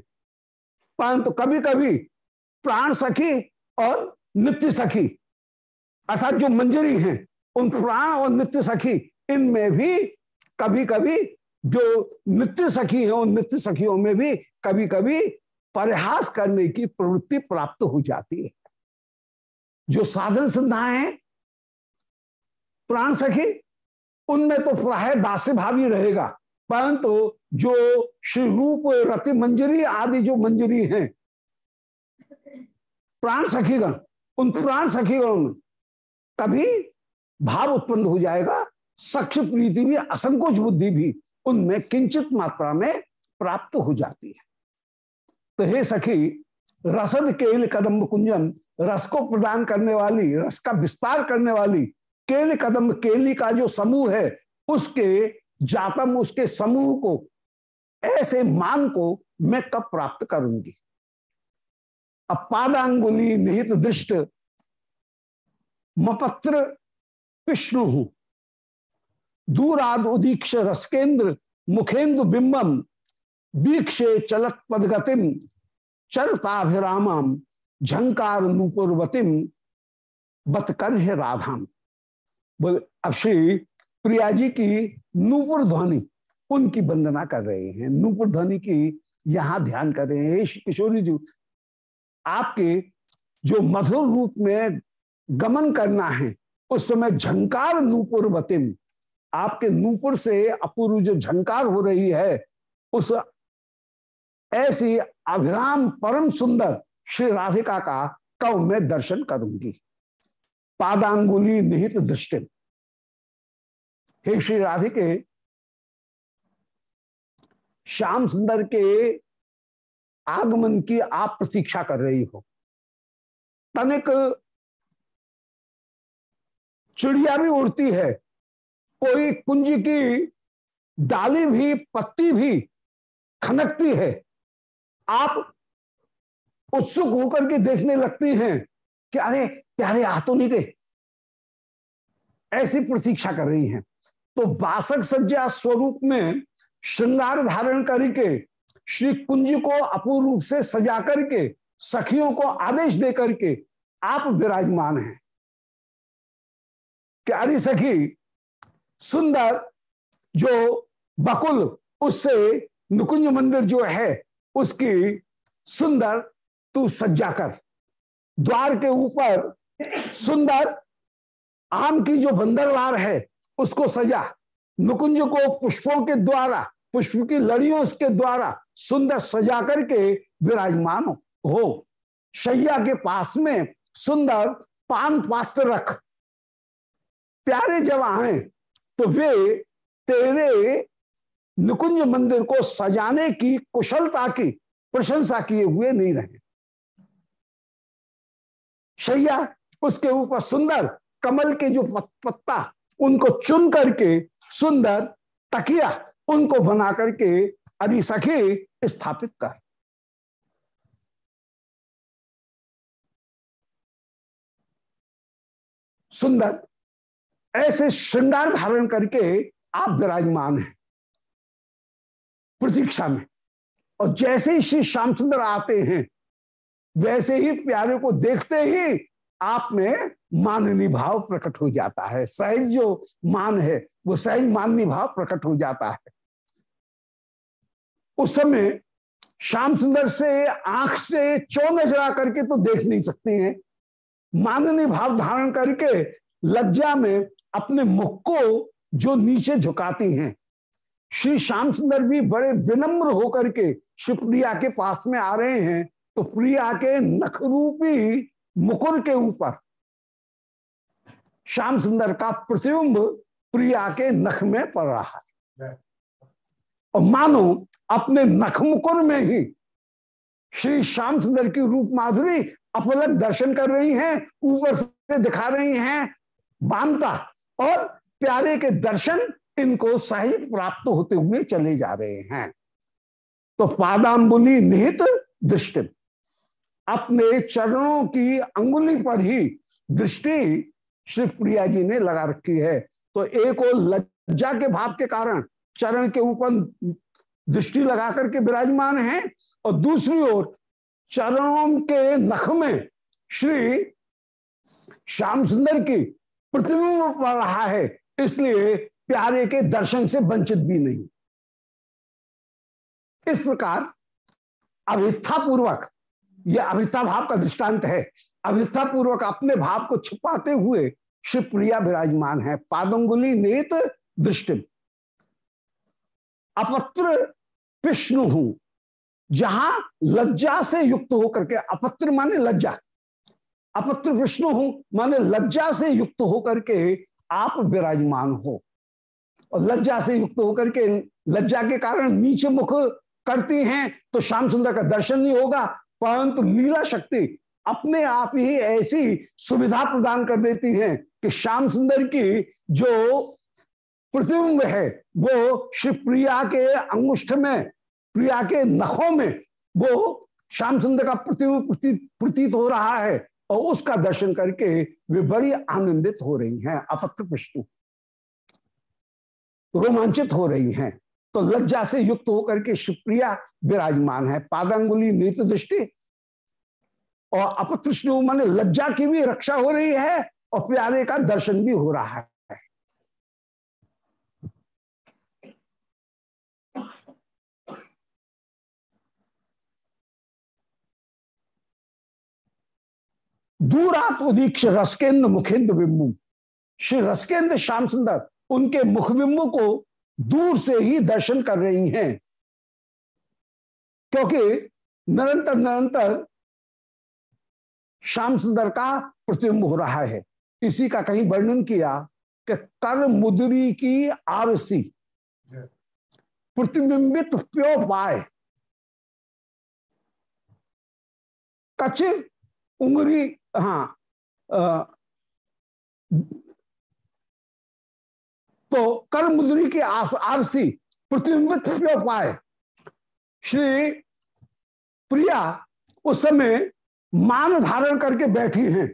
परंतु कभी कभी प्राण सखी और नित्य सखी, अर्थात जो मंजरी हैं, उन प्राण और नित्य सखी, इनमें भी कभी कभी जो नित्य सखी है, उन नित्य सखियों में भी कभी कभी परिहास करने की प्रवृत्ति प्राप्त हो जाती है। जो साधन सिद्धाएँ हैं, प्राण सखी, उनमें तो प्राय दास्य भावी रहेगा, परंतु जो श्री रूप रति मंजरी आदि जो मंजरी हैं, प्राण सखीगण, उन प्राण सखीगणों में कभी भाव उत्पन्न हो जाएगा सक्ष प्रीति भी असंकोच बुद्धि भी उनमें किंचित मात्रा में प्राप्त हो जाती है। तो हे सखी, रसद केल कदम कुंजन, रस को प्रदान करने वाली, रस का विस्तार करने वाली केल कदम केली का जो समूह है, उसके जातम, उसके समूह को ऐसे मान को मैं कब प्राप्त करूँगी? अब पादांगुली निहित दृष्ट मपत्र विष्णु हूँ। दूराद उदीक्ष रसकेंद्र मुखेन्द्र बिंबम वीक्षे चलत पदगतिम चरताभिराम झंकार नूपुरवतिम बतकर है राधाम। बोले, अब श्री प्रिया जी की नूपुर ध्वनि उनकी वंदना कर रहे हैं। नूपुर ध्वनि की यहाँ ध्यान कर रहे हैं। किशोरी जी, आपके जो मधुर रूप में गमन करना है, उस समय झंकार नूपुर वतिम, आपके नूपुर से अपूर्व जो झंकार हो रही है, उस ऐसी अभिराम परम सुंदर श्री राधिका का कव में दर्शन करूँगी। पादांगुली निहित दृष्टि। हे श्री राधिके श्याम सुंदर के आगमन की आप प्रतीक्षा कर रही हो। तनिक चिड़िया भी उड़ती है, कोई कुंज की डाली भी, पत्ती भी खनकती है। आप उत्सुक होकर के देखने लगती हैं कि अरे, प्यारे आ तो नहीं गए ऐसी प्रतीक्षा कर रही हैं। तो बासक सज्जा स्वरूप में श्रृंगार धारण करके श्री कुंज को अपूर्ण रूप से सजा करके, सखियों को आदेश दे करके आप विराजमान हैं। प्यारी सखी, सुंदर, जो बकुल, उससे नुकुंज मंदिर जो है, उसकी सुंदर तू सज्जा कर। द्वार के ऊपर सुंदर आम की जो बंदरवार है, उसको सजा। नुकुंज को पुष्पों के द्वारा पुष्प की लड़ियों के द्वारा सुंदर सजा करके विराजमान हो। शैया के पास में सुंदर पान पात्र रख। प्यारे जब आए तो वे तेरे निकुंज मंदिर को सजाने की कुशलता की प्रशंसा किए हुए नहीं रहे। शैया उसके ऊपर सुंदर कमल के जो पत्ता उनको चुन करके सुंदर तकिया उनको बना करके अभी सखी स्थापित कर। सुंदर, ऐसे श्रृंगार धारण करके आप विराजमान हैं। प्रतीक्षा में। और जैसे ही श्री श्यामचंद्र आते हैं, वैसे ही प्यारे को देखते ही आप में माननी भाव प्रकट हो जाता है। सहज जो मान है, वो सहज माननी भाव प्रकट हो जाता है। उस समय श्याम सुंदर से आँख से चो नजरा करके तो देख नहीं सकते हैं। माननी भाव धारण करके लज्जा में अपने मुख को जो नीचे झुकाती हैं। श्री श्याम सुंदर भी बड़े विनम्र होकर के शिवप्रिया के पास में आ रहे हैं तो प्रिया के नखरूपी मुकुर के ऊपर श्याम सुंदर का प्रतिबिंब प्रिया के नख में पड़ रहा है। और मानो अपने नखमुकुर में ही श्री श्याम सुंदर की रूप माधुरी अपलक दर्शन कर रही हैं, ऊपर से दिखा रही हैं बामता और प्यारे के दर्शन इनको सहित प्राप्त होते हुए चले जा रहे हैं। तो पादाम्बुली निहित दृष्टि, अपने चरणों की अंगुली पर ही दृष्टि श्री प्रिया जी ने लगा रखी है। तो एक और लज्जा के भाव के कारण चरण के ऊपर दृष्टि लगा करके विराजमान है। और दूसरी ओर चरणों के नख में श्री श्याम सुंदर की प्रतिबिंब पड़ रहा है, इसलिए प्यारे के दर्शन से वंचित भी नहीं। इस प्रकार अभिस्था पूर्वक यह अभिस्था भाव का दृष्टांत है अभिस्था पूर्वक अपने भाव को छुपाते हुए शिवप्रिया विराजमान है। पादंगुली नेत दृष्टि अपत्र विष्णु हूँ, जहाँ लज्जा से युक्त होकर के, अपत्र माने लज्जा। अपत्र विष्णु हूँ, माने लज्जा से युक्त होकर के आप विराजमान हो। और लज्जा से युक्त होकर के, लज्जा के कारण नीचे मुख करती हैं तो श्याम सुंदर का दर्शन नहीं होगा, परंतु लीला शक्ति अपने आप ही ऐसी सुविधा प्रदान कर देती है कि श्याम सुंदर की जो प्रतिबिंब है, वो शिव प्रिया के अंगुष्ठ में प्रिया के नखों में वो श्याम सुंदर का प्रतिबिंब प्रतीत हो रहा है और उसका दर्शन करके वे बड़ी आनंदित हो रही हैं, अपत्र विष्णु रोमांचित हो रही हैं। तो लज्जा से युक्त होकर के शिवप्रिया विराजमान है। पादांगुली नेत्र दृष्टि और अपतृष्णु माने लज्जा की भी रक्षा हो रही है और प्यारे का दर्शन भी हो रहा है। दूरात उदीक्ष रसकेंद्र मुखेंद्र बिंबु श्री रसकेंद्र श्याम सुंदर उनके मुखबिंब को दूर से ही दर्शन कर रही हैं। क्योंकि निरंतर निरंतर श्याम सुंदर का प्रतिबिंब हो रहा है। इसी का कहीं वर्णन किया कि कर मुदरी की आरसी, प्रतिबिंबित प्यो पाए। कच उंगरी हाँ तो कर्मुद्री की आरसी प्रतिबिंबित पाए। श्री प्रिया उस समय मान धारण करके बैठी हैं,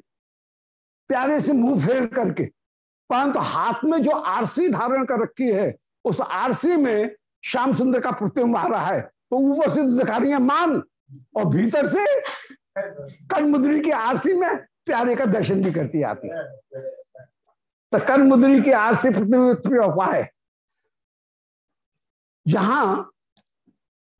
प्यारे से मुँह फेर करके। परंतु हाथ में जो आरसी धारण कर रखी है, उस आरसी में श्याम सुंदर का प्रतिबिंब आ रहा है तो ऊपर से दिखा रही है मान और भीतर से कर्मुद्री की आरसी में प्यारे का दर्शन भी करती आती है। तो कर्मुद्री की आरसी प्रतिबिंब उपाय जहाँ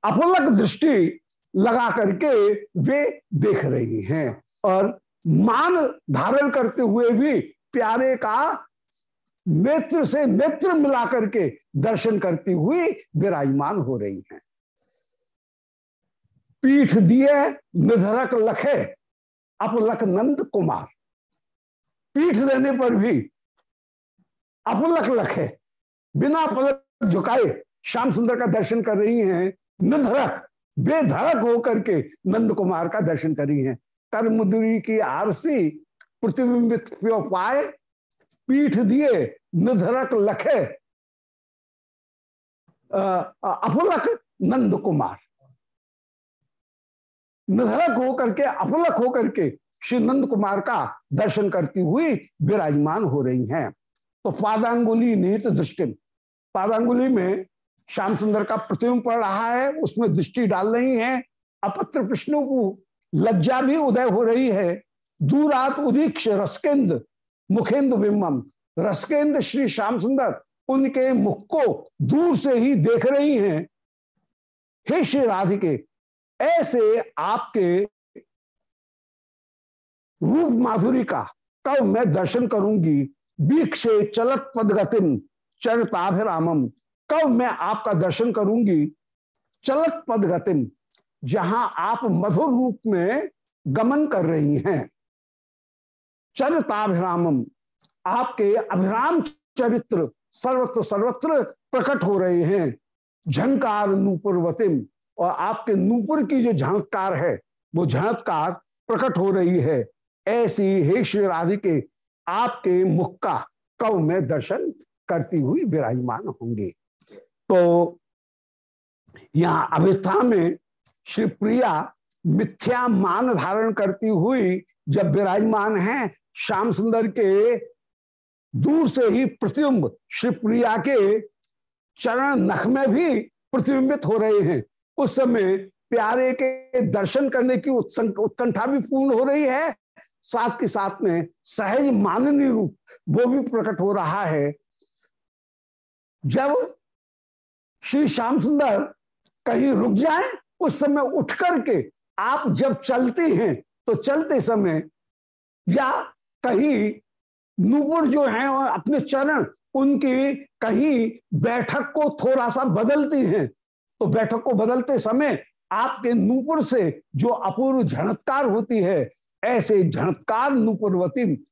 अपलक दृष्टि लगा करके वे देख रही हैं और मान धारण करते हुए भी प्यारे का नेत्र से नेत्र मिला करके दर्शन करती हुई विराजमान हो रही हैं। पीठ दिए, निधरक लखे अपलक नंद कुमार। पीठ देने पर भी अपलक लखे, बिना पलक झुकाए श्याम सुंदर का दर्शन कर रही हैं, निधरक, बेधड़क होकर के नंद कुमार का दर्शन कर रही हैं। कर्मुद्री की आरसी, प्रतिबिंबित पाए, पीठ दिए, निधरक लखे अफलक नंद कुमार। निधरक होकर के, अफलक होकर के श्री नंद कुमार का दर्शन करती हुई विराजमान हो रही हैं। तो पादांगुली निहित दृष्टि। पादांगुली में श्याम सुंदर का प्रतिबिंब पड़ रहा है, उसमें दृष्टि डाल रही है। अपत्र विष्णु को लज्जा भी उदय हो रही है। दूरात उदीक्ष रसकेंद्र मुखेंद्र बिम्बम रसकेंद्र श्री श्याम सुंदर उनके मुख को दूर से ही देख रही हैं। हे श्री राधिके ऐसे आपके रूप माधुरी का कब मैं दर्शन करूँगी। बीक्षे चलत पदगतिम चरताभिरामम कब मैं आपका दर्शन करूँगी। चलत पद गतिम, जहाँ आप मधुर रूप में गमन कर रही हैं। चरिताभिरामम आपके अभिराम चरित्र सर्वत्र सर्वत्र प्रकट हो रहे हैं। झंकार नूपुरवतिम और आपके नूपुर की जो झंकार है, वो झंकार प्रकट हो रही है। ऐसी हे श्री राधिके आपके मुख का कव में दर्शन करती हुई विराजमान होंगे। तो यहाँ अवस्था में श्री प्रिया मिथ्या मान धारण करती हुई जब विराजमान है, श्याम सुंदर के दूर से ही प्रतिबिंब श्री प्रिया के चरण नख में भी प्रतिबिंबित हो रहे हैं। उस समय प्यारे के दर्शन करने की उत्कंठा भी पूर्ण हो रही है। साथ के साथ में सहज माननीय रूप वो भी प्रकट हो रहा है। जब श्री श्याम सुंदर कहीं रुक जाए, उस समय उठ करके आप जब चलते हैं तो चलते समय या कहीं नूपुर जो है अपने चरण, उनकी कहीं बैठक को थोड़ा सा बदलती हैं तो बैठक को बदलते समय आपके नूपुर से जो अपूर्व झणत्कार होती है, ऐसे झणत्कार नूपुरवती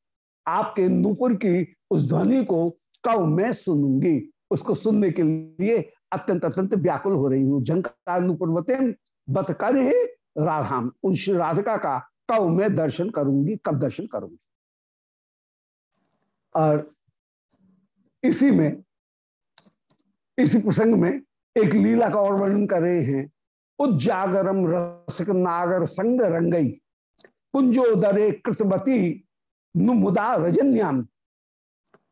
आपके नूपुर की उस ध्वनि को कब मैं सुनूँगी? उसको सुनने के लिए अत्यंत अत्यंत व्याकुल हो रही हूँ। झंकानुपर्वते बत कर ही राधाम, उन श्री राधिका का कब मैं दर्शन करूँगी, कब दर्शन करूँगी? और इसी में, इसी प्रसंग में एक लीला का और वर्णन कर रहे हैं। उज्जागरम रसिक नागर संग रंगई कुंजोदरे कृतवती नुमुदा रजन्याम।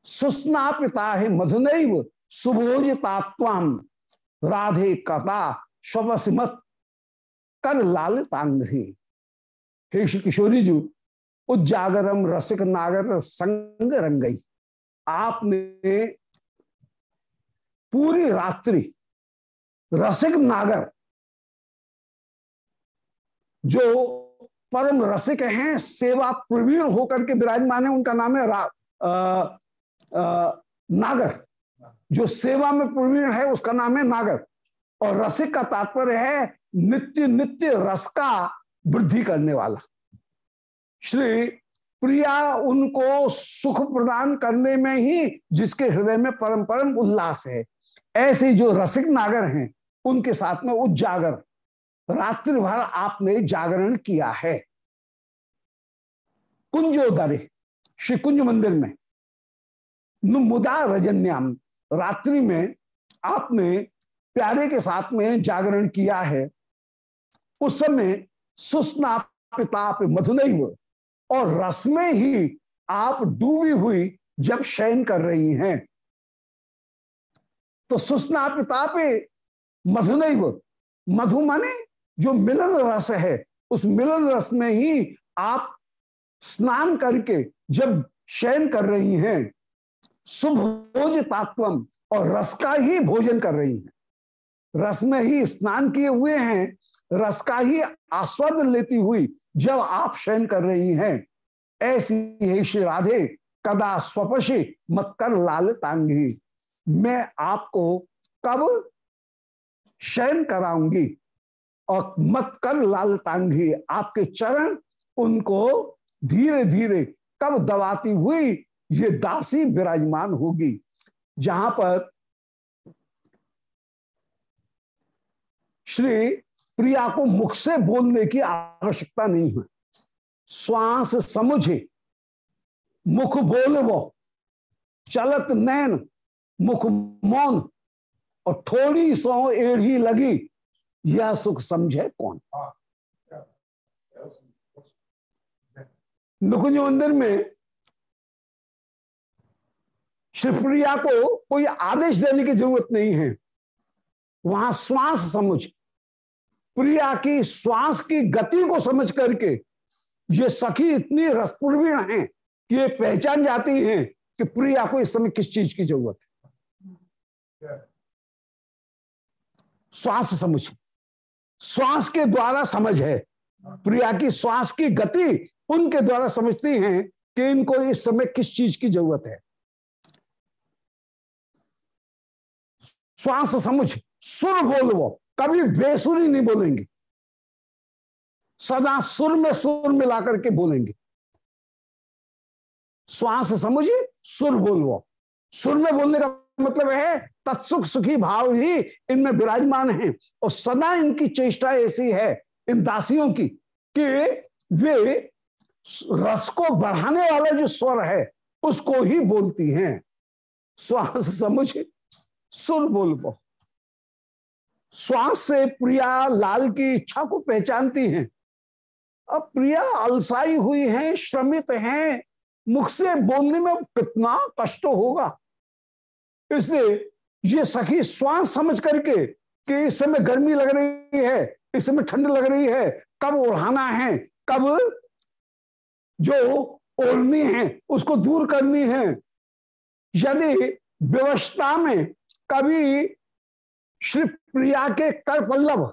सुस्नापिता है मधुनैव सुभोजितात्वाम राधे कथा स्वसिमत कर लाल तांग्री हे श्री किशोरी जी, उज्जागरम रसिक नागर संग रंगई। आपने पूरी रात्रि रसिक नागर जो परम रसिक हैं सेवा प्रवीण होकर के विराजमान है उनका नाम है आ, आ, नागर। जो सेवा में प्रवीण है उसका नाम है नागर। और रसिक का तात्पर्य है नित्य नित्य रस का वृद्धि करने वाला। श्री प्रिया उनको सुख प्रदान करने में ही जिसके हृदय में परम परम उल्लास है। ऐसे जो रसिक नागर हैं उनके साथ में उजागर। रात्रि भर आपने जागरण किया है। कुंजोदरे श्री कुंज मंदिर में। मुदा रजन्याम, रात्रि में आपने प्यारे के साथ में जागरण किया है। उस समय सुस्ना पिताप मधुनैव, और रस में ही आप डूबी हुई जब शयन कर रही हैं। तो सुस्ना पिताप मधुनैव मधु माने जो मिलन रस है, उस मिलन रस में ही आप स्नान करके जब शयन कर रही हैं, सुभोज तात्वम और रस का ही भोजन कर रही हैं। रस में ही स्नान किए हुए हैं, रस का ही आस्वाद लेती हुई जब आप शयन कर रही हैं, ऐसी ही श्री राधे, कदा स्वपशी मत कर लाल तांगी। मैं आपको कब शयन कराऊँगी और मत कर लाल तांगी। आपके चरण उनको धीरे धीरे कब दबाती हुई ये दासी विराजमान होगी। जहाँ पर श्री प्रिया को मुख से बोलने की आवश्यकता नहीं है श्वास समझे, मुख बोल वो चलत नैन मुख मौन और थोड़ी सो एड़ी लगी यह सुख समझे कौन? नुकुंज मंदिर में शिवप्रिया को कोई आदेश देने की ज़रूरत नहीं है। वहाँ श्वास समझ प्रिया की श्वास की गति को समझ करके ये सखी इतनी रसपूर्वीण है कि ये पहचान जाती हैं कि प्रिया को इस समय किस चीज़ की ज़रूरत है। श्वास समझ। श्वास के द्वारा समझ है। प्रिया की श्वास की गति उनके द्वारा समझती हैं कि इनको इस समय किस चीज़ की ज़रूरत है। श्वास समझ, सुर बोल वो कभी बेसुरी नहीं बोलेंगे। सदा सुर में सुर मिला करके बोलेंगे। श्वास समझ, सुर बोल वो सुर में बोलने का मतलब है तत्सुख सुखी भाव ही इनमें विराजमान है। और सदा इनकी चेष्टा ऐसी है, इन दासियों की, कि वे रस को बढ़ाने वाला जो स्वर है, उसको ही बोलती हैं। श्वास समझ, सुर बोल बो। श्वास से प्रिया लाल की इच्छा को पहचानती हैं। अब प्रिया अलसाई हुई है, श्रमित हैं। मुख से बोलने में कितना कष्ट होगा। इसलिए ये सखी श्वास समझ करके कि इस समय गर्मी लग रही है, इस समय ठंड लग रही है, कब ओढ़ाना है, कब जो ओढ़नी है उसको दूर करनी है। यदि व्यवस्था में कभी श्री प्रिया के कर पल्लव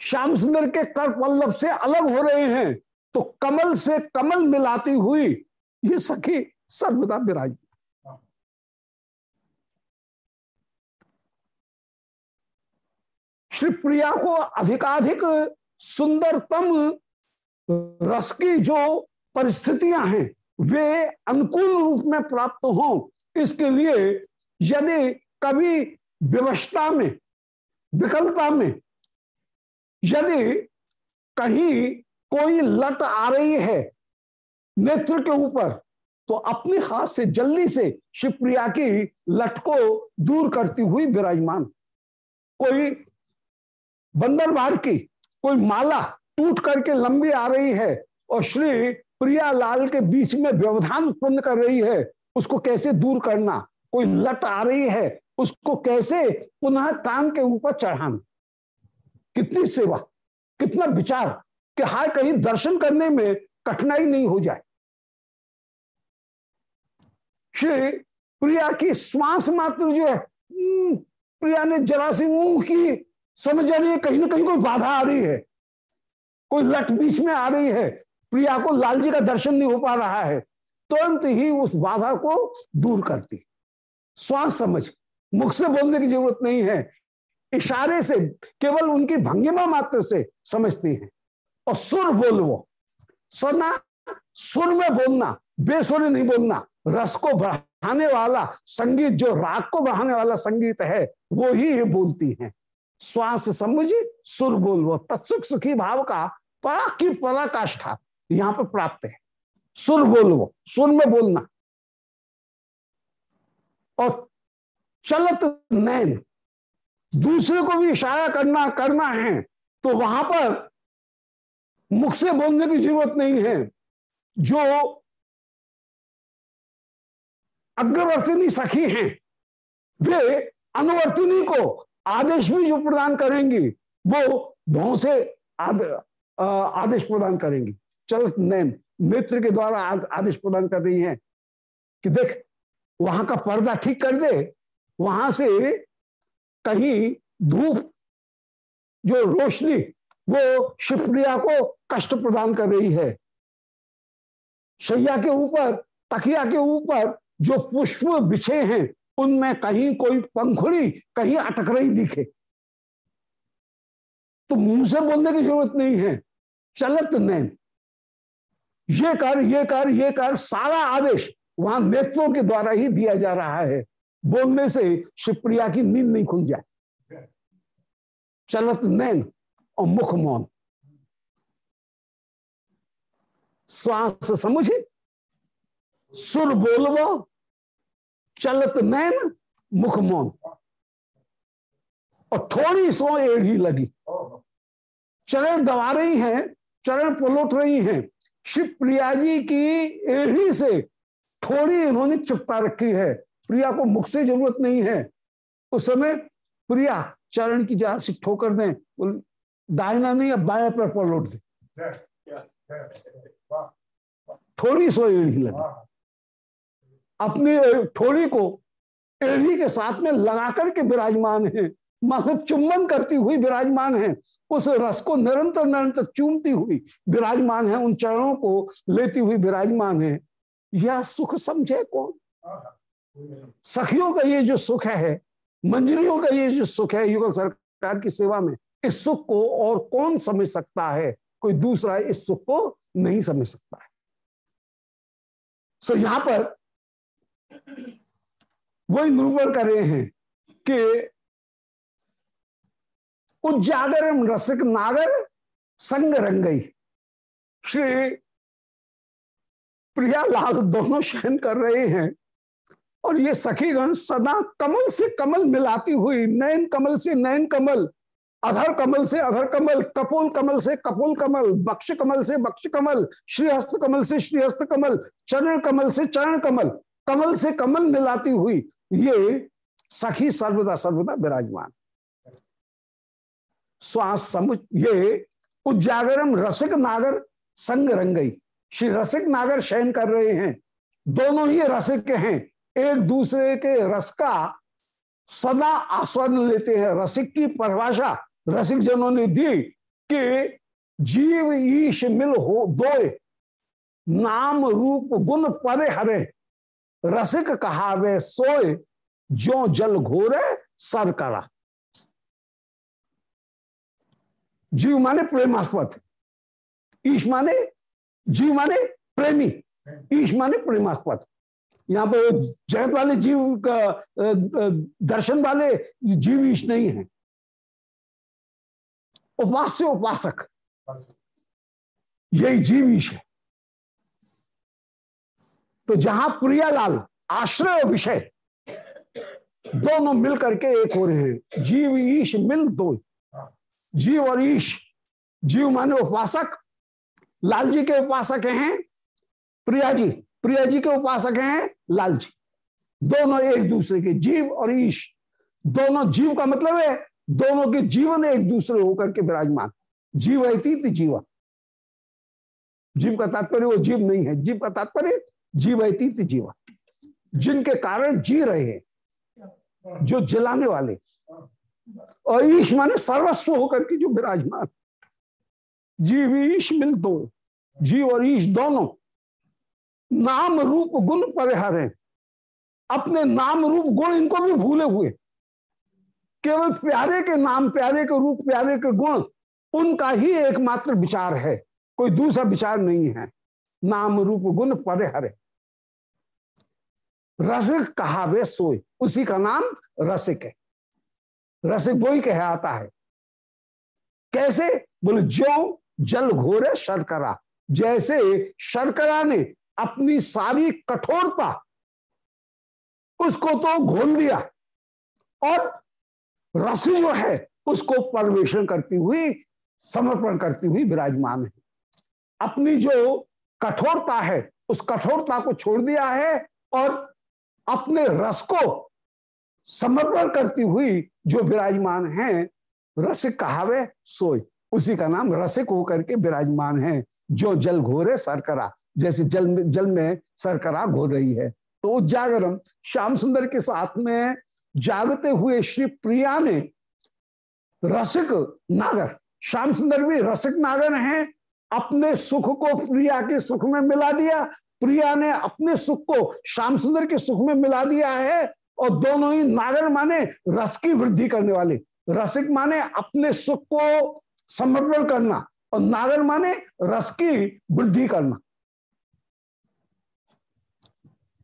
श्याम सुंदर के कर पल्लव से अलग हो रहे हैं तो कमल से कमल मिलाती हुई ये सखी सर्वदा विराज श्री प्रिया को अधिकाधिक सुंदरतम रस की जो परिस्थितियाँ हैं, वे अनुकूल रूप में प्राप्त हो। इसके लिए यदि कभी व्यवस्था में विकलता में, यदि कहीं कोई लट आ रही है नेत्र के ऊपर तो अपने हाथ से जल्दी से शिवप्रिया की लट को दूर करती हुई विराजमान। कोई बंदर बार की कोई माला टूट करके लंबी आ रही है और श्री प्रिया लाल के बीच में व्यवधान उत्पन्न कर रही है उसको कैसे दूर करना? कोई लट आ रही है उसको कैसे पुनः कान के ऊपर चढ़ाना? कितनी सेवा कितना विचार कि हाय कहीं दर्शन करने में कठिनाई नहीं हो जाए। श्री प्रिया की श्वास मात्र जो है हम्म, प्रिया ने जरा सी ऊंग की समझ आ रही है, कहीं ना कहीं कोई बाधा आ रही है। कोई लट बीच में आ रही है। प्रिया को लाल जी का दर्शन नहीं हो पा रहा है। तुरंत ही उस बाधा को दूर करती। श्वास समझ। मुख से बोलने की ज़रूरत नहीं है। इशारे से, केवल उनकी भंगिमा मात्र से समझती है। और सुर बोल वो। सुना, सुर में बोलना, बेसुर नहीं बोलना। रस को बढ़ाने वाला संगीत, जो राग को बढ़ाने वाला संगीत है, वो ही बोलती हैं। श्वास समझ सुर बोल वो तत्सुख सुखी भाव का परा की पराकाष्ठा यहाँ पर प्राप्त है। सुर बोल वो सुर में बोलना। और चलत नैन दूसरे को भी इशारा करना करना है तो वहाँ पर मुख से बोलने की ज़रूरत नहीं है। जो अग्रवर्तिनी सखी हैं, वे अनुवर्तिनी को आदेश भी जो प्रदान करेंगी वो भौ से आद, आदेश प्रदान करेंगी। चल नैन मित्र के द्वारा आदेश प्रदान कर रही हैं कि देख वहाँ का पर्दा ठीक कर दे वहाँ से कहीं धूप जो रोशनी वो शिवप्रिया को कष्ट प्रदान कर रही है। शैया के ऊपर तकिया के ऊपर जो पुष्प बिछे हैं उनमें कहीं कोई पंखुड़ी, कहीं अटक रही दिखे। तो मुँह से बोलने की ज़रूरत नहीं है। चलत नैन। ये कर ये कर ये कर, सारा आदेश वहाँ नेत्रों के द्वारा ही दिया जा रहा है। बोलने से शिवप्रिया की नींद नहीं खुल जाए। चलत नैन और मुख मौन। श्वास समझे। सुर बोलवो चलत नैन मुख मौन। और थोड़ी सो एड़ी लगी। चरण दबा रही हैं चरण पलोट रही हैं। शिव प्रिया जी की एड़ी से थोड़ी इन्होंने चिपका रखी है। प्रिया को मुख से ज़रूरत नहीं है। उस समय प्रिया चरण की जहाँ से ठोकर दें। दाहिना नहीं अब बाया पर पलोट दे। थोड़ी सो एड़ी लगी। अपनी थोड़ी को एड़ी के साथ में लगा करके विराजमान है। मानो चुम्बन करती हुई विराजमान है। उस रस को निरंतर निरंतर चूमती हुई विराजमान है। उन चरणों को लेती हुई विराजमान है। यह सुख समझे कौन? सखियों का ये जो सुख है मंजरियों का ये जो सुख है युगल सरकार की सेवा में, इस सुख को और कौन समझ सकता है? कोई दूसरा इस सुख को नहीं समझ सकता है। सो यहाँ पर वही निरूपण कर रहे हैं कि उजागर रसिक नागर संग रंगई। श्री प्रियालाल दोनों शयन कर रहे हैं और ये सखीगण सदा कमल से कमल मिलाती हुई, नयन कमल से नयन कमल, अधर कमल से अधर कमल, कपोल कमल से कपोल कमल, बक्ष कमल से बक्ष कमल, श्रीहस्त कमल से श्रीहस्त कमल, चरण कमल से चरण कमल कमल से कमल मिलाती हुई ये सखी सर्वदा सर्वदा विराजमान। श्वास समुच ये उजागरम रसिक नागर संग रंगई। श्री रसिक नागर शयन कर रहे हैं। दोनों ही रसिक हैं। एक दूसरे के रस का सदा आस्वादन लेते हैं। रसिक की परिभाषा रसिक जनों ने दी कि जीव ईश मिल हो दो नाम रूप गुण परे हरे। रसिक कहावे सोए जो जल घोरे सर करा। जीव माने प्रेमास्पद। ईश माने जीव माने प्रेमी। ईश माने प्रेमास्पद। यहाँ पे जगत वाले जीव का दर्शन वाले जीव ईश नहीं है। उपास्य उपासक। यही जीव ईश है। तो जहाँ प्रियालाल, आश्रय और विषय दोनों मिल करके एक हो रहे हैं। जीव ईश मिल दो। जीव और ईश, जीव माने उपासक। लाल जी के उपासक हैं प्रिया जी प्रिया जी के उपासक हैं लाल जी दोनों एक दूसरे के जीव और ईश। दोनों जीव का मतलब है दोनों के जीवन एक दूसरे होकर के विराजमान। जीव अतीत जीवा। जीव का तात्पर्य वो जीव नहीं है। जीव का तात्पर्य जीव अतीत जीवा जिनके कारण जी रहे हैं, जो जलाने वाले। और ईश माने सर्वस्व होकर के जो विराजमान। जीव ईश मिल दो, जीव और ईश दोनों। नाम रूप गुण परिहार है। अपने नाम रूप गुण इनको भी भूले हुए। केवल प्यारे के नाम, प्यारे के रूप, प्यारे के गुण, उनका ही एकमात्र विचार है। कोई दूसरा विचार नहीं है। नाम रूप गुण परे हरे रसिक कहावे सोए। उसी का नाम रसिक है। रसिक वो ही कह आता है। कैसे? बोले जो जल घोरे शर्करा। जैसे शर्करा ने अपनी सारी कठोरता उसको तो घोल दिया और रस जो है उसको परवेशन करती हुई, समर्पण करती हुई विराजमान है। अपनी जो कठोरता है, उस कठोरता को छोड़ दिया है और अपने रस को समर्पण करती हुई जो विराजमान है रसिक कहावे सोई उसी का नाम रसिक होकर के विराजमान है, जो जल घोरे सरकरा। जैसे जल में जल में सरकरा घोर रही है। तो उजागरम, श्याम सुंदर के साथ में जागते हुए श्री प्रिया ने रसिक नागर, श्याम सुंदर भी रसिक नागर हैं, अपने सुख को प्रिया के सुख में मिला दिया। प्रिया ने अपने सुख को श्याम सुंदर के सुख में मिला दिया है और दोनों ही नागर माने रस की वृद्धि करने वाले। रसिक माने अपने सुख को समर्पण करना और नागर माने रस की वृद्धि करना।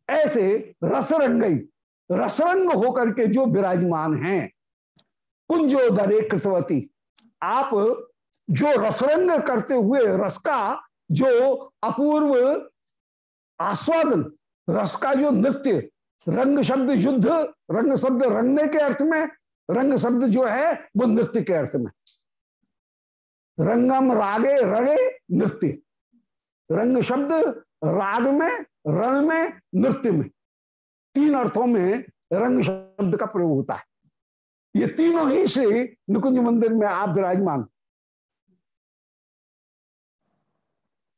ऐसे रसरंगई, रसरंग होकर के जो विराजमान हैं कुंजोदरे कृतवती, आप जो रसरंग करते हुए रस का जो अपूर्व आस्वादन, रस का जो नृत्य, रंग शब्द युद्ध, रंग शब्द रंगने के अर्थ में, रंग शब्द जो है, वो नृत्य के अर्थ में। रंगम रागे रणे नृत्य। रंग शब्द राग में, रण में, नृत्य में। तीन अर्थों में रंग शब्द का प्रयोग होता है। ये तीनों ही श्री निकुंज मंदिर में आप विराजमान।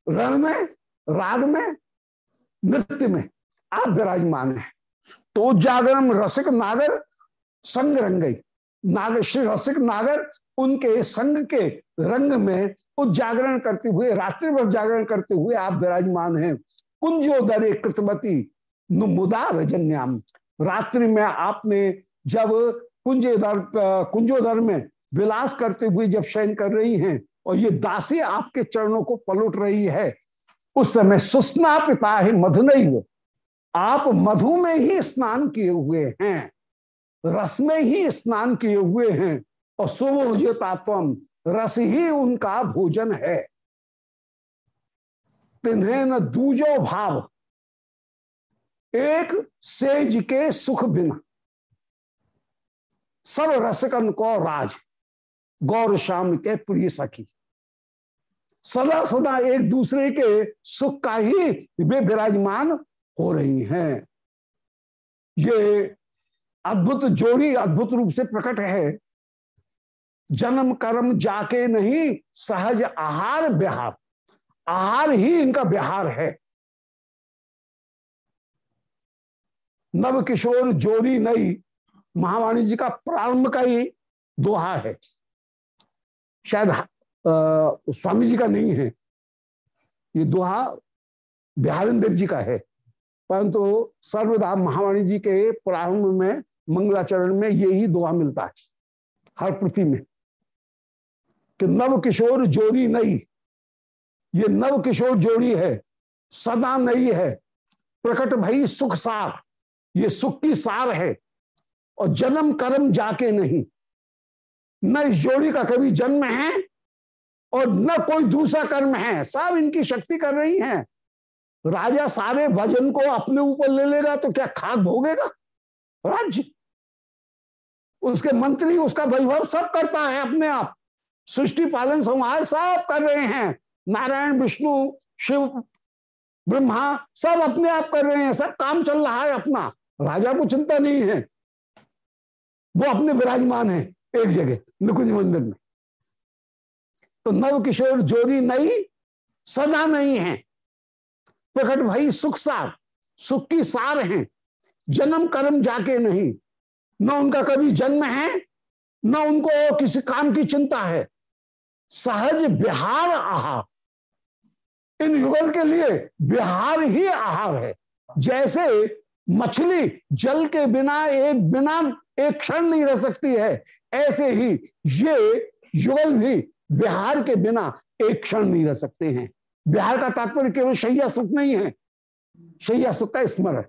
रण में, राग में नृत्य में आप विराजमान है। तो जागरम रसिक नागर संग रंगई नागर श्री रसिक नागर उनके संग के रंग में उजागरण करते हुए, रात्रि भर जागरण करते हुए आप विराजमान हैं। कुंजोदरे कृतवती मुदा रजन्याम। रात्रि में आपने जब कुंजोदर कुंजोदर में विलास करते हुए जब शयन कर रही हैं और ये दासी आपके चरणों को पलट रही है उस समय सुस्ना पिता है मधुनई आप मधु में ही स्नान किए हुए हैं, रस में ही स्नान किए हुए हैं, और सुभोजतात्म रस ही उनका भोजन है। तिन्हें न दूजो भाव, एक सेज के सुख बिना। सब रसकन को राज, गौर श्याम के प्रिय सखी। सदा सदा एक दूसरे के सुख का ही वे विराजमान हो रही हैं। ये अद्भुत जोड़ी अद्भुत रूप से प्रकट है। जन्म कर्म जाके नहीं, सहज आहार बिहार आहार ही इनका बिहार है। नव किशोर जोरी नई, महावाणी जी का प्रारंभ का ही दोहा है। शायद स्वामी जी का नहीं है। ये दोहा बिहारिंदर जी का है। परंतु सर्वदा महावाणी जी के प्रारंभ में, मंगलाचरण में यही दोहा मिलता है, हर पृथ्वी में। कि नव किशोर जोड़ी नई ये नव किशोर जोड़ी है, सदा नई है। प्रकट भई सुख सार, ये सुख की सार है। और जन्म कर्म जाके नहीं। न इस जोड़ी का कभी जन्म है और न कोई दूसरा कर्म है। सब इनकी शक्ति कर रही हैं। राजा सारे भजन को अपने ऊपर ले लेगा तो क्या खाक भोगेगा? राज्य। उसके मंत्री, उसका वैभव सब करता है अपने आप। सृष्टि, पालन, संहार सब कर रहे हैं। नारायण, विष्णु, शिव, ब्रह्मा सब अपने आप कर रहे हैं। सब काम चल रहा है अपना। राजा को चिंता नहीं है। वो अपने विराजमान है एक जगह, निकुंज मंदिर में। तो नव किशोर जोरी नई सदा नहीं है। प्रकट भाई सुख सार, सुख की सार है। जन्म कर्म जाके नहीं। न उनका कभी जन्म है, न उनको किसी काम की चिंता है। सहज बिहार आहार इन युगल के लिए बिहार ही आहार है। जैसे मछली जल के बिना एक बिना एक क्षण नहीं रह सकती है, ऐसे ही ये युगल भी बिहार के बिना एक क्षण नहीं रह सकते हैं। बिहार का तात्पर्य केवल शैया सुख नहीं है। शैया सुख का स्मरण।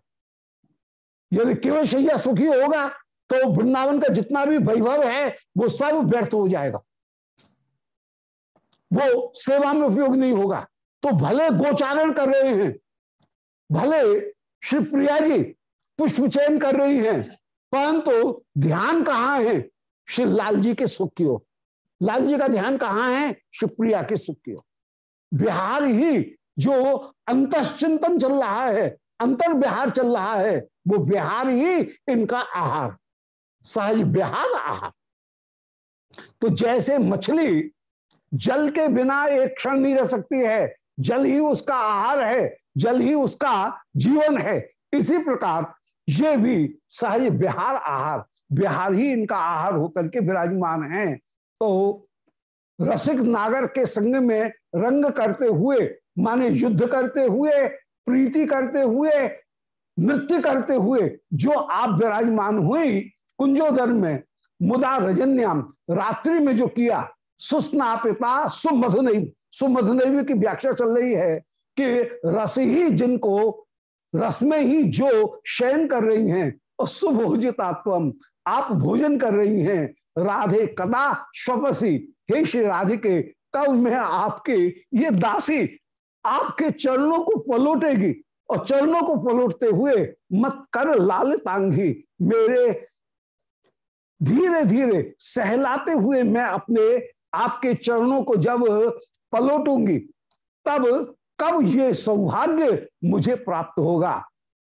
यदि केवल शैया सुखी होगा तो वृंदावन का जितना भी वैभव है, वो सब व्यर्थ हो जाएगा। वो सेवा में उपयोग नहीं होगा। तो भले गोचारण कर रहे हैं, भले श्री प्रिया जी पुष्प चयन कर रही हैं, परंतु ध्यान कहाँ है? श्री लाल जी के सुख की ओर। लाल जी का ध्यान कहाँ है? शिवप्रिया के सुख की बिहार ही जो अंत चिंतन चल रहा है, अंतर बिहार चल रहा है, वो बिहार ही इनका आहार, सहज बिहार आहार। तो जैसे मछली जल के बिना एक क्षण नहीं रह सकती है, जल ही उसका आहार है, जल ही उसका जीवन है, इसी प्रकार ये भी सहज बिहार आहार, बिहार ही इनका आहार होकर के विराजमान है। तो रसिक नागर के संग में रंग करते हुए, माने युद्ध करते हुए, प्रीति करते हुए, नृत्य करते हुए, जो आप विराजमान हुई कुंजोदर में, मुदा रजन्याम, रात्रि में जो किया, सुस्नापिता सुमधुनई सुमधुनैव की व्याख्या चल रही है कि रस ही जिनको, रस में ही जो शयन कर रही हैं और सुभोजितात्व आप भोजन कर रही हैं। राधे कदा स्वपसी। हे श्री राधिके कब मैं आपके ये दासी आपके चरणों को पलोटेगी और चरणों को पलोटते हुए मत कर लाल तांगी। मेरे धीरे धीरे सहलाते हुए मैं अपने आपके चरणों को जब पलोटूँगी, तब कब ये सौभाग्य मुझे प्राप्त होगा?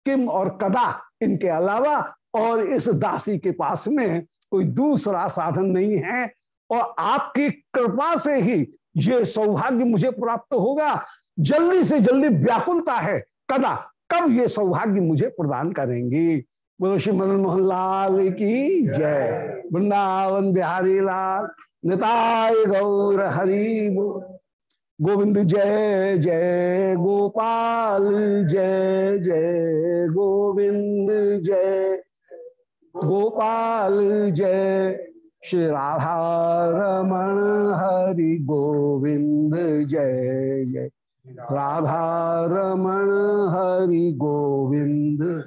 किम और कदा? इनके अलावा और इस दासी के पास में कोई दूसरा साधन नहीं है। और आपकी कृपा से ही ये सौभाग्य मुझे प्राप्त होगा। जल्दी से जल्दी व्याकुलता है। कदा, कब ये सौभाग्य मुझे प्रदान करेंगी? बोलो, श्री मदन मोहन लाल की जय। वृंदावन बिहारी लाल निताय गौर हरि गोविंद जय जय गोपाल, जय जय गोविंद, जय गोपाल जय। श्री राधा रमण हरि गोविंद जय जय। राधा रमण हरि गोविंद।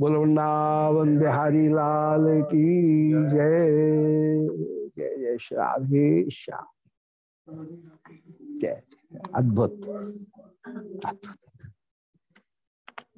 बोल वृंदावन बिहारी लाल की जय। जय जय। श्री राधे श्याम। जय जय। अद्भुत अद्भुत।